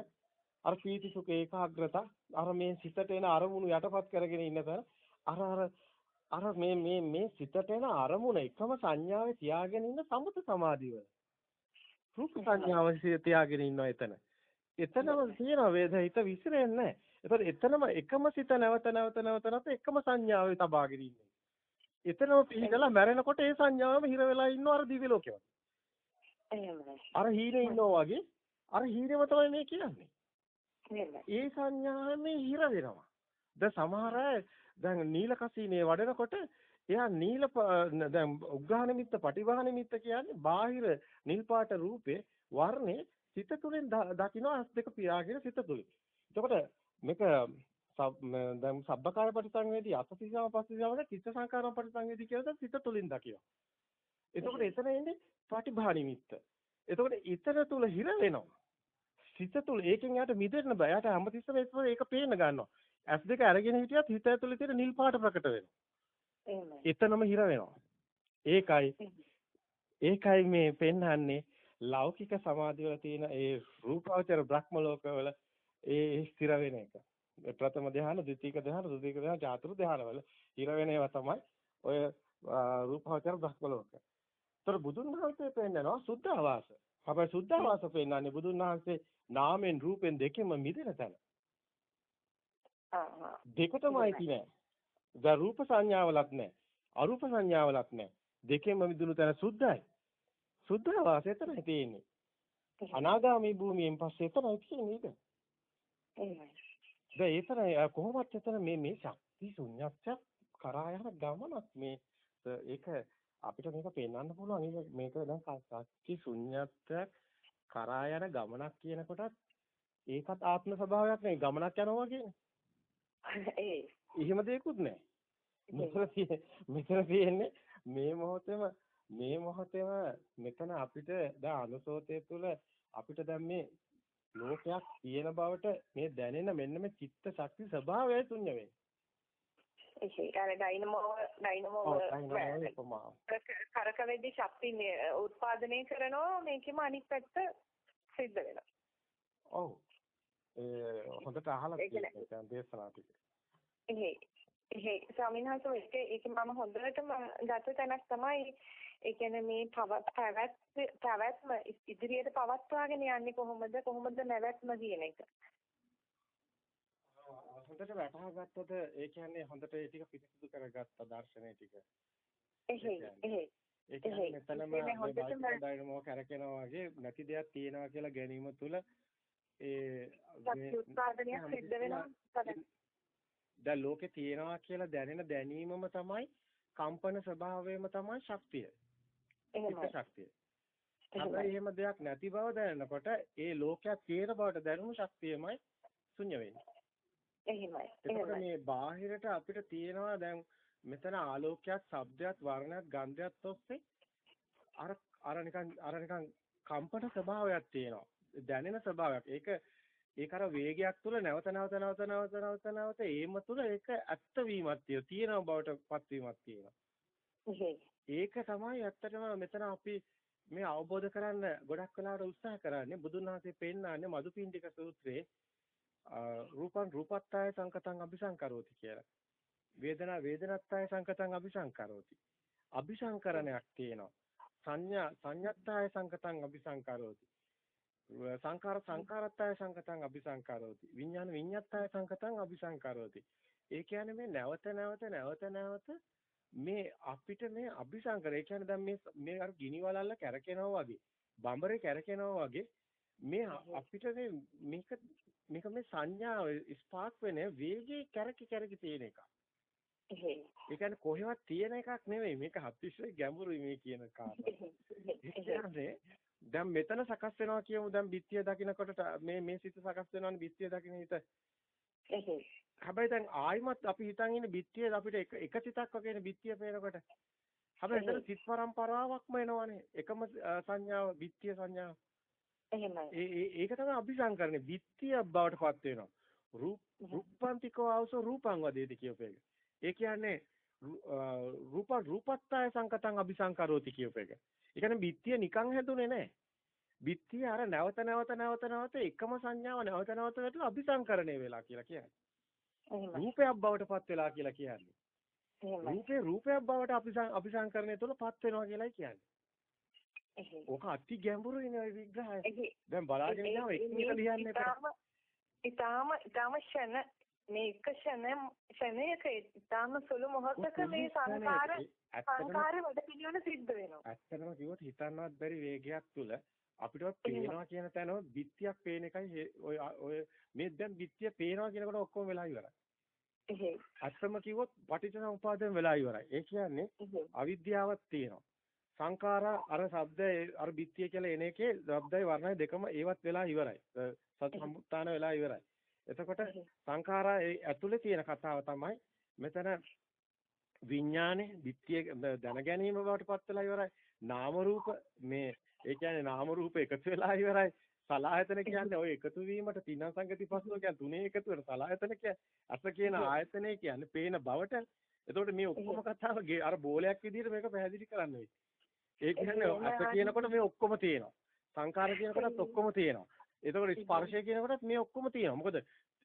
අර ප්‍රීති සුඛ ඒකාග්‍රතා අර මේ සිතට එන අරමුණු යටපත් කරගෙන ඉන්න තැන අර අර අර මේ මේ මේ සිතට එන අරමුණ එකම සංඥාවේ තියාගෙන ඉන්න සමුත සමාධිය වල. රූප සංඥාව තියාගෙන ඉන්නවා එතන. එතනම තියෙන වේද හිත විසිරෙන්නේ නැහැ. එතකොට එතනම එකම සිත නැවත නැවත නැවත නැවත එකම සංඥාවේ තබාගෙන ඉන්නේ. එතනම පිහිටලා මැරෙනකොට ඒ සංඥාවම හිර වෙලා ඉන්නවා අර දිව්‍ය ලෝකෙ අර හීනේ ඉන්නවා වගේ. අර හීනේම තමයි මේ කියන්නේ. ඒ සංඥාවේ හිර වෙනවා. දැන් සමහර දැන් නීල කසීනේ වඩනකොට එයා නීල දැන් උග්ඝා නිමිත්ත පටිභා නිමිත්ත කියන්නේ බාහිර නිල් පාට රූපේ වර්ණේ සිත තුළින් දකින්න අස් දෙක පියාගෙන සිත තුළින්. එතකොට මේක දැන් සබ්බකාය පරිසංවේදී අසතිසම පස්සිසමද චිත්ත සංකාරම් පරිසංවේදී කියලා සිත තුලින් දකිනවා. එතකොට එතන එන්නේ ප්‍රතිභා නිමිත්ත. එතකොට ඊතර තුල හිර වෙනවා. සිත තුල ඒකෙන් යාට මිදෙන්න බෑ. යාට හැමතිස්සෙම ඒක පේන්න ගන්නවා. ඇස් දෙක අරගෙන හිටියත් හිත ඇතුලේ තියෙන නිල් පාට ප්‍රකට වෙනවා. එතනම හිර වෙනවා. ඒකයි ඒකයි මේ පෙන්වන්නේ ලෞකික සමාධිය වල තියෙන ඒ රූපාවචර බ්‍රහ්ම ලෝකවල ඒ ස්ථිර වෙන එක. ප්‍රථම ධ්‍යාන, ද්විතීක ධ්‍යාන, තෘතීක ධ්‍යාන, චාතුරු ධ්‍යානවල ස්ථිර වෙන ඒවා තමයි ඔය රූපාවචර බ්‍රහ්ම ලෝක. ඒතර බුදුන් වහන්සේ පෙන්නනවා සුද්ධ ආවාස. හැබැයි සුද්ධ ආවාස පෙන්නන්නේ බුදුන් වහන්සේ නාමෙන් රූපෙන් දෙකෙම මිදෙන තැන. දෙකටමයි තියෙන්නේ. දැන් රූප සංඥාවලත් නැහැ. අරූප සංඥාවලත් නැහැ. දෙකෙන්ම මිදුණු තැන සුද්ධයි. සුද්ධ ආවාසය එතනයි තියෙන්නේ. අනාගාමී භූමියෙන් පස්සේ එතනයි තියෙන්නේ. එහෙමයි. දැන් ඒතරයි කොහොමද එතන මේ මේ ශක්ති ශුන්‍යත්‍ය කරා යන ගමනක් මේ ඒක අපිට මේක පෙන්වන්න පුළුවන් ඒක මේක දැන් ශක්ති ශුන්‍යත්‍ය කරා යන ගමනක් කියනකොටත් ඒකත් ආත්ම ස්වභාවයක් නෙවෙයි ගමනක් යනවා කියන්නේ. [LAUGHS] ඒ. එහෙම දෙයක්වත් නැහැ. මෙතන මෙතන තියෙන්නේ මේ මොහොතේම මේ මොහොතේම මෙතන අපිට දැන් අනුසෝතය තුළ අපිට දැන් මේ ලෝකයක් තියෙන බවට මේ දැනෙන මෙන්න මේ චිත්ත ශක්ති ස්වභාවය ශුන්‍ය වෙන්නේ. ඒ අර ඩයිනමෝ ඩයිනමෝ කරකවෙද්දී ශක්ති උත්පාදනය කරනවා මේකෙම අනිත් පැත්ත සිද්ධ වෙනවා. ඔව්. ඒ හොඳට අහලා තියෙනවා දේශනා ටික. එහේ එහේ ස්වාමීන් වහන්සේ ඒක ඒක මම හොඳටම ගත තැනක් තමයි ඒ කියන්නේ මේ පැවැත් පැවැත්ම ඉදිරියට පවත්වාගෙන යන්නේ කොහොමද කොහොමද නැවැත්ම කියන එක. හොඳට වටහා ගත්තද ඒ කියන්නේ හොඳට ඒ ටික පිරිසිදු කරගත්ත දර්ශනය ටික. එහෙයි එහෙයි. ඒ කියන්නේ මෙතනම මේ ඩයිනමෝ කරකිනවා වගේ නැති දෙයක් තියෙනවා කියලා ගැනීම තුළ ඒ උත්පාදනයක් සිද්ධ වෙනවා. දැන් ලෝකේ තියෙනවා කියලා දැනෙන දැනීමම තමයි කම්පන ස්වභාවයම තමයි ශක්තිය. චිත්ත ශක්තිය. හැබැයි එහෙම දෙයක් නැති බව දැනනකොට ඒ ලෝකයක් තියෙන බවට දැනුණු ශක්තියමයි ශුන්‍ය වෙන්නේ. එහෙමයි. එතකොට මේ බාහිරට අපිට තියෙනවා දැන් මෙතන ආලෝකයක්, ශබ්දයක්, වර්ණයක්, ගන්ධයක් ඔස්සේ අර අර නිකන් අර නිකන් කම්පන ස්වභාවයක් තියෙනවා. දැනෙන ස්වභාවයක්. ඒක ඒක අර වේගයක් තුළ නැවත නැවත නැවත නැවත නැවත නැවත ඒම තුළ ඒක ඇත්ත වීමක් තියෙනවා බවට පත්වීමක් තියෙනවා. ඒක තමයි ඇත්තටම මෙතන අපි මේ අවබෝධ කරන්න ගොඩක් වෙලාවට උත්සාහ කරන්නේ බුදුන් වහන්සේ පෙන්නන්නේ මදුපිණ්ඩික සූත්‍රයේ රූපං රූපත්තාය සංකතං අபிසංකරෝති කියලා. වේදනා වේදනත්තාය සංකතං අபிසංකරෝති. අபிසංකරණයක් තියෙනවා. සංඥා සංඥත්තාය සංකතං අபிසංකරෝති. සංඛාර සංඛාරත්තය සංකතං අபிසංකාරෝති. විඥාන විඤ්ඤත්තය සංකතං අபிසංකාරෝති. ඒ කියන්නේ මේ නැවත නැවත නැවත නැවත මේ අපිට මේ අபிසංකර ඒ කියන්නේ දැන් මේ මේ අර ගිනි වලල්ල කැරකෙනවා වගේ බඹරේ කැරකෙනවා වගේ මේ අපිට මේ මේක මේක මේ සංඥාව ස්පාක් වෙන වේගයේ කැරකි කැරකි තියෙන එකක්. ඒ කියන්නේ කොහෙවත් තියෙන එකක් නෙවෙයි මේක අතිශය ගැඹුරුයි මේ කියන කාරණා. ඒ දැන් මෙතන සකස් වෙනවා කියමු දැන් බිත්තිය දකින්නකොට මේ මේ සිත සකස් වෙනවානේ බිත්තිය දකින්න හිත. හැබැයි දැන් ආයිමත් අපි හිතන් ඉන්නේ බිත්තිය අපිට එක එක සිතක් වගේනේ බිත්තිය පේනකොට. හැබැයි එතන සිත් පරම්පරාවක්ම එනවනේ. එකම සංඥාව බිත්තිය සංඥාව. එහෙමයි. ඒ ඒක තමයි අபிසංකරණේ බිත්තිය බවට පත් වෙනවා. රූප රූපාන්තිකව අවසෝ රූපං වදේති කියපේක. ඒ කියන්නේ රූප රූපත්තාය සංකතං අபிසංකරෝති කියූප එක. ඒ කියන්නේ බිත්තිය නිකන් හැදුනේ නැහැ. බිත්තිය අර නැවත නැවත නැවත නැවත එකම සංඥාව නැවත නැවත වැටලා අபிසංකරණය වෙලා කියලා කියන්නේ. රූපයක් බවට පත් වෙලා කියලා කියන්නේ. රූපේ රූපයක් බවට අபிසං අபிසංකරණය තුළ පත් වෙනවා කියලායි කියන්නේ. ඕක අති ගැඹුරුනේ ওই විග්‍රහය. දැන් බලාගෙන ඉන්නවා එක්ක ලියන්න එපා. ඊටාම ඊටාම ෂණ මේ එක ෂණ ෂණයක ඊටාම සුළු මොහොතක මේ සංකාර සංකාර වැඩ පිළිවෙල සිද්ධ වෙනවා. ඇත්තටම කිව්වොත් හිතන්නවත් බැරි වේගයක් තුල අපිට පේනවා කියන තැන බිත්තියක් පේන එකයි ඔය ඔය මේ දැන් බිත්තිය පේනවා කියනකොට ඔක්කොම වෙලා ඉවරයි. එහෙයි. අත්තම කිව්වොත් පටිච්චසමුපාදයෙන් වෙලා ඉවරයි. ඒ කියන්නේ අවිද්‍යාවක් තියෙනවා. සංඛාර අර ශබ්දය අර බිත්තිය කියලා එන එකේ ශබ්දයි වර්ණයි දෙකම ඒවත් වෙලා ඉවරයි. සත් සම්පූර්ණ වෙලා ඉවරයි. එතකොට සංඛාරා ඇතුලේ තියෙන කතාව තමයි මෙතන විඥානේ බිත්තිය දැන ගැනීම බවට පත් වෙලා ඉවරයි. නාම රූප මේ ඒ කියන්නේ නාම රූප එකතු වෙලා ඉවරයි. සලායතන කියන්නේ ওই එකතු වීමට තින සංගති පස්සෝ කියන්නේ තුනේ එකතු වෙන සලායතන කියන්නේ අස කියන ආයතනය කියන්නේ පේන බවට. එතකොට මේ ඔක්කොම කතාව අර බෝලයක් විදිහට මේක පැහැදිලි කරන්න වෙයි. ඒ කියන්නේ අස කියනකොට මේ ඔක්කොම තියෙනවා. සංකාර කියනකොටත් ඔක්කොම තියෙනවා. එතකොට ස්පර්ශය කියනකොටත් මේ ඔක්කොම තියෙනවා. මොකද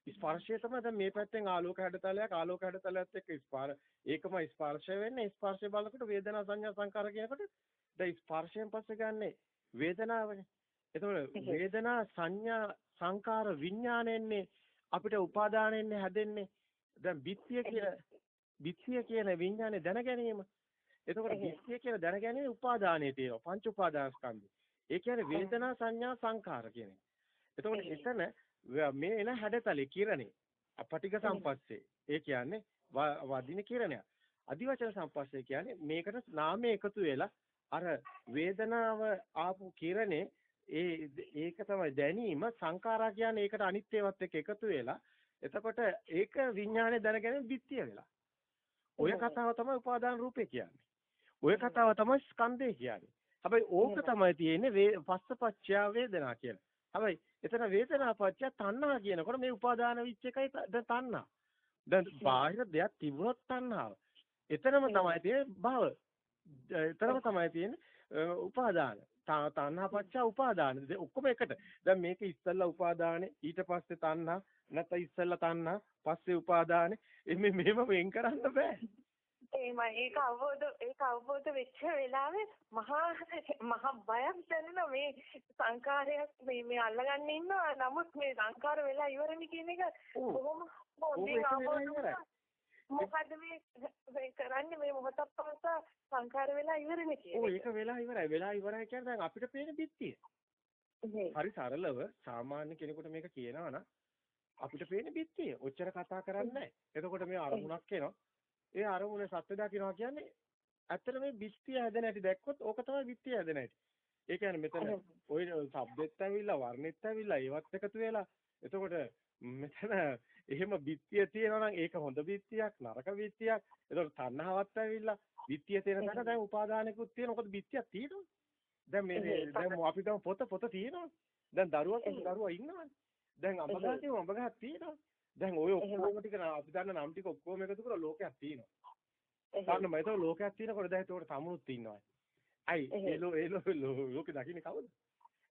ස්පර්ශය තමයි දැන් මේ පැත්තෙන් ආලෝක හැඩතලයක් ආලෝක හැඩතලයත් එක්ක ස්පර්ශ ඒකම ස්පර්ශය වෙන්නේ ස්පර්ශය බලනකොට වේදනා සංඥා සංකාර කියනකොට දැන් ස්පර්ශයෙන් පස්සේ ගන්නෙ වේදනාවනේ. එතකොට වේදනා සංඥා සංකාර විඥානෙන්නේ අපිට උපාදානෙන්නේ හැදෙන්නේ දැන් බිත්තිය කියන බිත්තිය කියන විඥානේ දැන ගැනීම. එතකොට බිත්තිය කියන දැන ගැනීම උපාදානයේ තියෙනවා. පංච උපාදානස්කන්ධය. ඒ කියන්නේ වේදනා සංඥා සංකාර කියන එක. එතකොට එතන මේ එන හැඩතලේ කිරණේ අපටික සම්පස්සේ. ඒ කියන්නේ වදින කිරණයක්. අදිවචන සම්පස්සේ කියන්නේ මේකට නාමය එකතු වෙලා අර වේදනාව ආපු කිරණේ ඒ ඒක තමයි දැනීම සංඛාරා කියන්නේ ඒකට අනිත් ඒවත් එක්ක එකතු වෙලා එතකොට ඒක විඥානේ දැනගෙන බිත්තිය වෙලා. ඔය කතාව තමයි උපාදාන රූපේ කියන්නේ. ඔය කතාව තමයි ස්කන්ධය කියන්නේ. හැබැයි ඕක තමයි තියෙන්නේ පස්සපච්චය වේදනා කියලා. හැබැයි එතන වේදනාපච්චය තණ්හා කියනකොට මේ උපාදාන විච් එකයි දැන් තණ්හා. දැන් බාහිර දෙයක් තිබුණොත් තණ්හාව. එතනම තමයි තියෙන්නේ භව. එතරම් තමයි තියෙන්නේ උපාදාන. තණ්හා පච්චා උපාදාන. ඔක්කොම එකට. දැන් මේක ඉස්සල්ලා උපාදානේ ඊට පස්සේ තණ්හා නැත්නම් ඉස්සල්ලා තණ්හා පස්සේ උපාදානේ. එමේ මේව වෙන් කරන්න බෑ. එහෙමයි ඒක අවබෝධ ඒක අවබෝධ වෙච්ච වෙලාවේ මහා [LAUGHS] මහා බයක් දැනෙන මේ සංකාරයක් මේ මේ අල්ලගන්න ඉන්නවා නමුත් මේ සංකාර වෙලා ඉවරනේ කියන එක බොහොම හොඳින් මොකද්ද මේ කරන්නේ මේ මොහොතක් පාසා සංඛාර වෙලා ඉවරනේ කියන්නේ. ඔව් ඒක වෙලා ඉවරයි. වෙලා ඉවරයි කියන්නේ දැන් අපිට පේන බිත්තිය. හරි සරලව සාමාන්‍ය කෙනෙකුට මේක කියනවා නම් අපිට පේන බිත්තිය. ඔච්චර කතා කරන්නේ එතකොට මේ අරමුණක් එනවා. ඒ අරමුණ සත්‍ය දකින්නවා කියන්නේ ඇත්තට මේ බිත්තිය හැදෙන හැටි දැක්කොත් ඕක තමයි බිත්තිය හැදෙන හැටි. ඒ කියන්නේ මෙතන ඔය શબ્දෙත් ඇවිල්ලා වර්ණෙත් ඇවිල්ලා ඒවත් එකතු වෙලා එතකොට මෙතන එහෙම බිත්තිය තියෙනවා නම් ඒක හොඳ බිත්තියක් නරක බිත්තියක්. එතකොට තණ්හාවත් ඇවිල්ලා බිත්තිය තියෙන තැන දැන් උපාදානයකුත් තියෙන. මොකද බිත්තියක් තියෙනවා. දැන් මේ දැන් අපි දැන් පොත පොත තියෙනවා. දැන් දරුවා දරුවා ඉන්නවා. දැන් අඹගහ තියෙනවා. අඹගහ තියෙනවා. දැන් ඔය ඔක්කොම ටික අපි දන්න නම් ටික ඔක්කොම එකතු කරලා ලෝකයක් තියෙනවා. ගන්නම ඒක ලෝකයක් තියෙනකොට දැන් ඒකට සමුනුත් ඉන්නවා. අයි ඒ ලෝ ඒ ලෝකෙ දකින්නේ කවුද?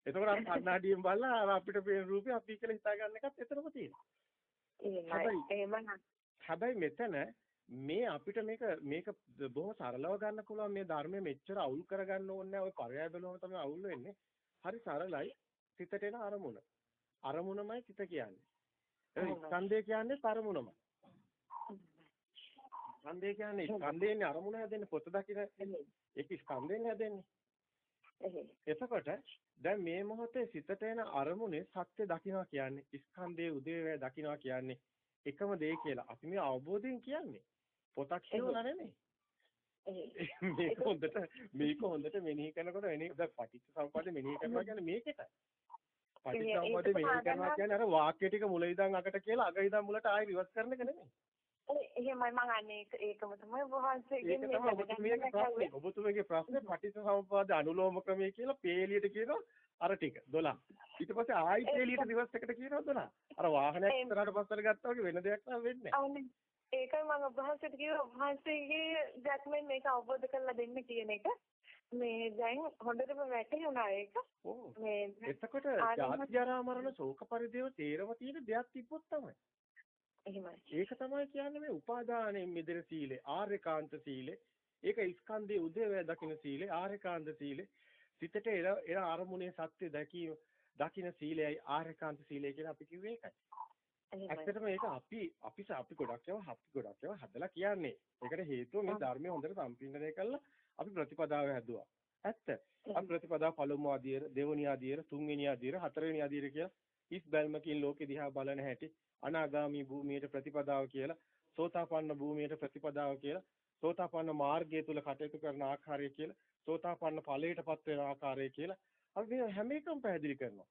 එතකොට අර කණ්ණාඩියෙන් බලලා අපිට පේන රූපේ අපි කියලා හිතා ගන්න එකත් එතනම තියෙනවා. හැබැයි මෙතන මේ අපිට මේක මේක බොහොම සරලව ගන්න පුළුවන් මේ ධර්මයේ මෙච්චර අවුල් කරගන්න ඕනේ නැහැ. ඔය පරයය බලවම තමයි අවුල් වෙන්නේ. හරි සරලයි. සිතට එන අරමුණ. අරමුණමයි සිත කියන්නේ. ස්කන්ධය කියන්නේ අරමුණමයි. ස්කන්ධය කියන්නේ ස්කන්ධයෙන් අරමුණ හැදෙන්නේ පොත දකින්න. ඒක ස්කන්ධයෙන් හැදෙන්නේ. එතකොට දැන් මේ මොහොතේ සිතට එන අරමුණේ සත්‍ය දකින්නවා කියන්නේ ස්කන්ධයේ උදේවැය දකින්නවා කියන්නේ එකම දේ කියලා. අපි මේ අවබෝධයෙන් කියන්නේ. පොතක් කියවලා නෙමෙයි. [LAUGHS] මේක හොඳට මේක හොඳට මෙනෙහි කරනකොට එනේ දැන් පටිච්ච සමුප්පාදේ මෙනෙහි කරනවා කියන්නේ මේකටයි. පටිච්ච සමුප්පාදේ මෙනෙහි කරනවා කියන්නේ අර වාක්‍ය ටික මුල ඉඳන් අගට කියලා අග ඉඳන් මුලට ආයෙ රිවර්ස් කරන එක නෙමෙයි. එහෙමයි මම අන්නේ ඒකම තමයි වහන්සේගෙන් ඔබතුමියගේ ප්‍රශ්නේ. ඔබතුමියගේ ප්‍රශ්නේ පටිච්ච සමුප්පාද අනුලෝම ක්‍රමය කියලා පේලියට කියනවා අර ටික 12. ඊට පස්සේ ආයි පේලියට රිවර්ස් එකට කියනවා 12. අර වාහනයක් ඉස්සරහට පස්සට ගත්තා වගේ වෙන දෙයක් නම් වෙන්නේ නැහැ. ඒකයි මම ඔබ වහන්සේට කිව්වා ඔබ වහන්සේගේ දැක්මෙන් මේක අවබෝධ කරලා දෙන්න කියන එක. මේ දැන් හොඳටම වැටහුණා ඒක. මේ එතකොට ජාති ජරා මරණ ශෝක පරිදේව තේරම තියෙන දෙයක් තිබ්බොත් තමයි. එහෙමයි. ඒක තමයි කියන්නේ මේ උපාදානයෙන් මිදෙන සීලය, ආර්යකාන්ත සීලය. ඒක ස්කන්ධයේ උදේවැය දකින්න සීලය, ආර්යකාන්ත සීලය. සිතට එන එන අරමුණේ සත්‍ය දැකීම දකින්න සීලයයි ආර්යකාන්ත සීලය කියලා අපි කිව්වේ ඒකයි. ඇත්තටම ඒක අපි අපි අපි ගොඩක් ඒවා අපි ගොඩක් ඒවා හදලා කියන්නේ. ඒකට හේතුව මේ ධර්මය හොඳට සම්පීඩනය කළා අපි ප්‍රතිපදාව හැදුවා. ඇත්ත. අපි ප්‍රතිපදාව පළමු ආදියර, දෙවෙනි ආදියර, තුන්වෙනි ආදියර, හතරවෙනි ආදියර කියලා ඉස් බැල්මකින් ලෝකෙ දිහා බලන හැටි අනාගාමී භූමියට ප්‍රතිපදාව කියලා, සෝතාපන්න භූමියට ප්‍රතිපදාව කියලා, සෝතාපන්න මාර්ගය තුල කටයුතු කරන ආකාරය කියලා, සෝතාපන්න ඵලයටපත් වෙන ආකාරය කියලා අපි හැම එකම පැහැදිලි කරනවා.